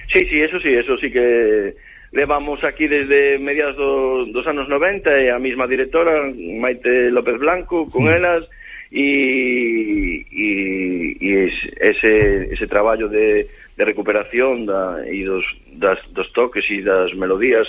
S15: Sí, sí, eso sí, eso sí que levamos aquí desde mediados do, dos anos 90 e a mesma directora Maite López Blanco con sí. elas e, e, e ese, ese traballo de, de recuperación da, e dos, das, dos toques e das melodías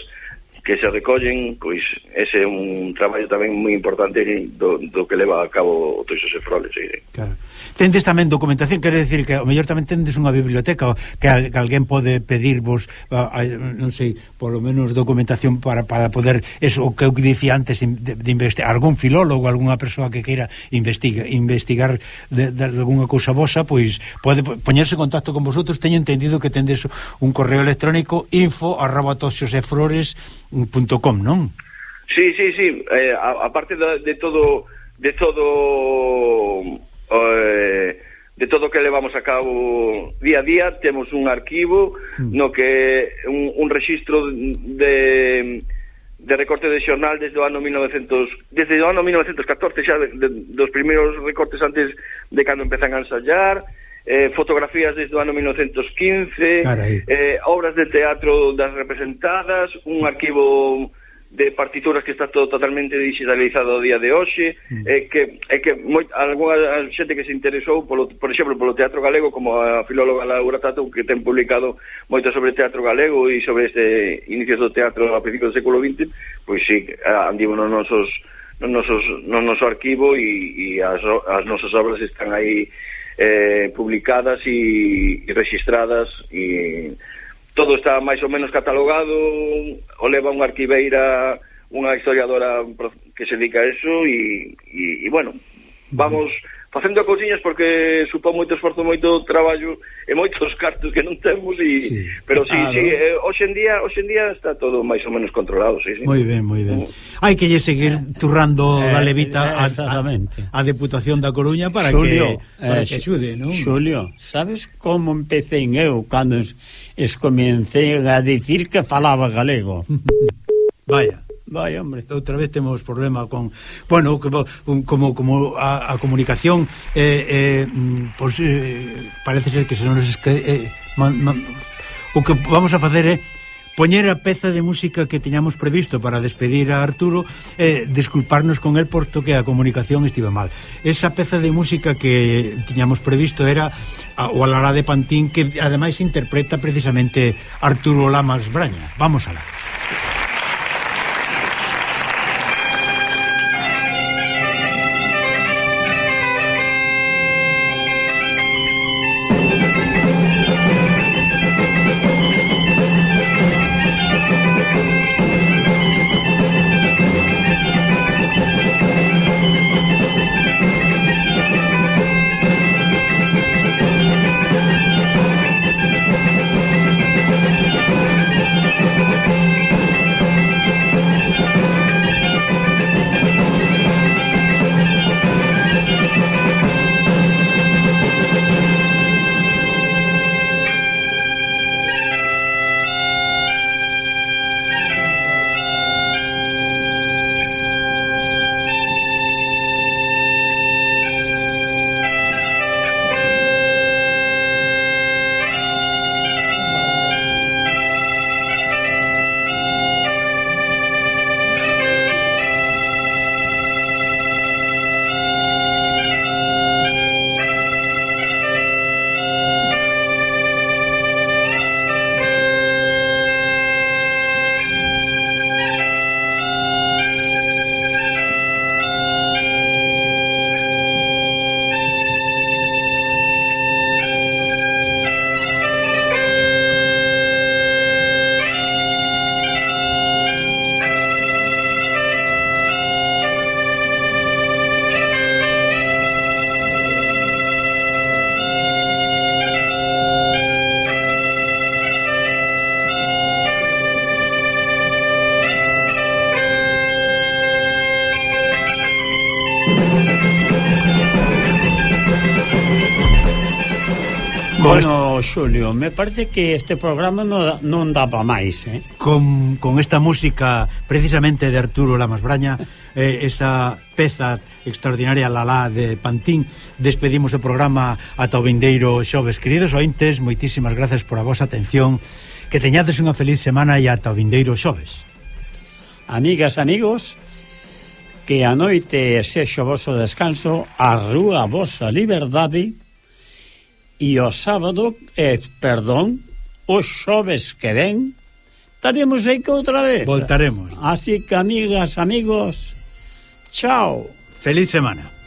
S15: que se recollen, pois ese é un traballo tamén moi importante do, do que leva a cabo o Toixo Sefroles, direi.
S2: Claro. Tendes tamén documentación, quere decir que o mellor tamén tendes unha biblioteca que, al, que alguén pode pedirvos, a, a, non sei, polo menos documentación para, para poder, eso que eu dicía antes de, de investigar, algún filólogo, algunha persoa que queira investiga, investigar de, de alguna cousa vosa, pois pode poñerse en contacto con vosotros, teño entendido que tendes un correo electrónico info arroba mm, .com, non?
S15: Sí, sí, sí, eh, aparte de, de todo de todo eh, de todo o que levamos a cabo día a día, temos un arquivo mm. no que un, un registro de de recorte de xornal desde o ano 1900 desde o ano 1914 xa de, de, dos primeiros recortes antes de cando empezan a ensayar eh, fotografías desde o ano 1915
S2: Carai.
S15: eh, obras de teatro das representadas un arquivo de partituras que está todo totalmente digitalizado ao día de hoxe,
S2: mm.
S15: é que é que moi, algunha xente que se interesou polo, por exemplo, polo teatro galego como a filóloga Laura Tato que ten publicado moito sobre teatro galego e sobre este inicios do teatro a principios do século XX, pois si sí, andivo nos nosos nos noso, no noso arquivo e, e as, as nosas obras están aí eh, publicadas e, e registradas e todo está máis ou menos catalogado, o leva unha arquiveira, unha historiadora que se dedica a eso, e, e, e bueno, vamos facendo cousiñas porque supón moito esforzo, moito traballo e moitos cartos que non temos e
S2: sí.
S15: pero si, sí,
S2: claro.
S15: sí, eh, hoxe en día, hoxe en día está todo máis ou menos controlado, sí, sí.
S2: Moi ben, moi ben. Mm. Hai que lle seguir eh, turrando
S1: eh,
S2: da levita eh, a,
S1: a,
S2: a Deputación da Coruña para
S1: Xulio,
S2: que para
S1: eh,
S2: que xude, non?
S1: Xulio, sabes como empecé eu cando es, es comencé a dicir que falaba galego?
S2: Vaya.
S1: Vai, hombre.
S2: Outra vez temos problema con, bueno, como como como a, a comunicación eh eh pois pues, eh, parece ser que se nos esque, eh, man, man, o que vamos a facer é eh, poñer a peza de música que teñamos previsto para despedir a Arturo e eh, disculparnos con el porto que a comunicación estive mal. Esa peza de música que tiñamos previsto era a, o Alará de Pantín que ademais interpreta precisamente Arturo Lamas Braña. Vamos alá.
S1: Vamos alá. Xulio, me parece que este programa non, non dá máis, eh?
S2: Con, con esta música precisamente de Arturo Lamas Braña, eh, esa peza extraordinaria Lalá de Pantín, despedimos o programa ata o vindeiro xoves. Queridos ointes, moitísimas gracias por a vosa atención, que teñades unha feliz semana e ata o vindeiro xoves.
S1: Amigas, amigos, que a noite sexo voso descanso, a rúa vosa liberdade E o sábado, eh, perdón, o xoves que ven, estaremos aí que outra vez.
S2: Voltaremos.
S1: Así que, amigas, amigos, chao.
S2: Feliz semana.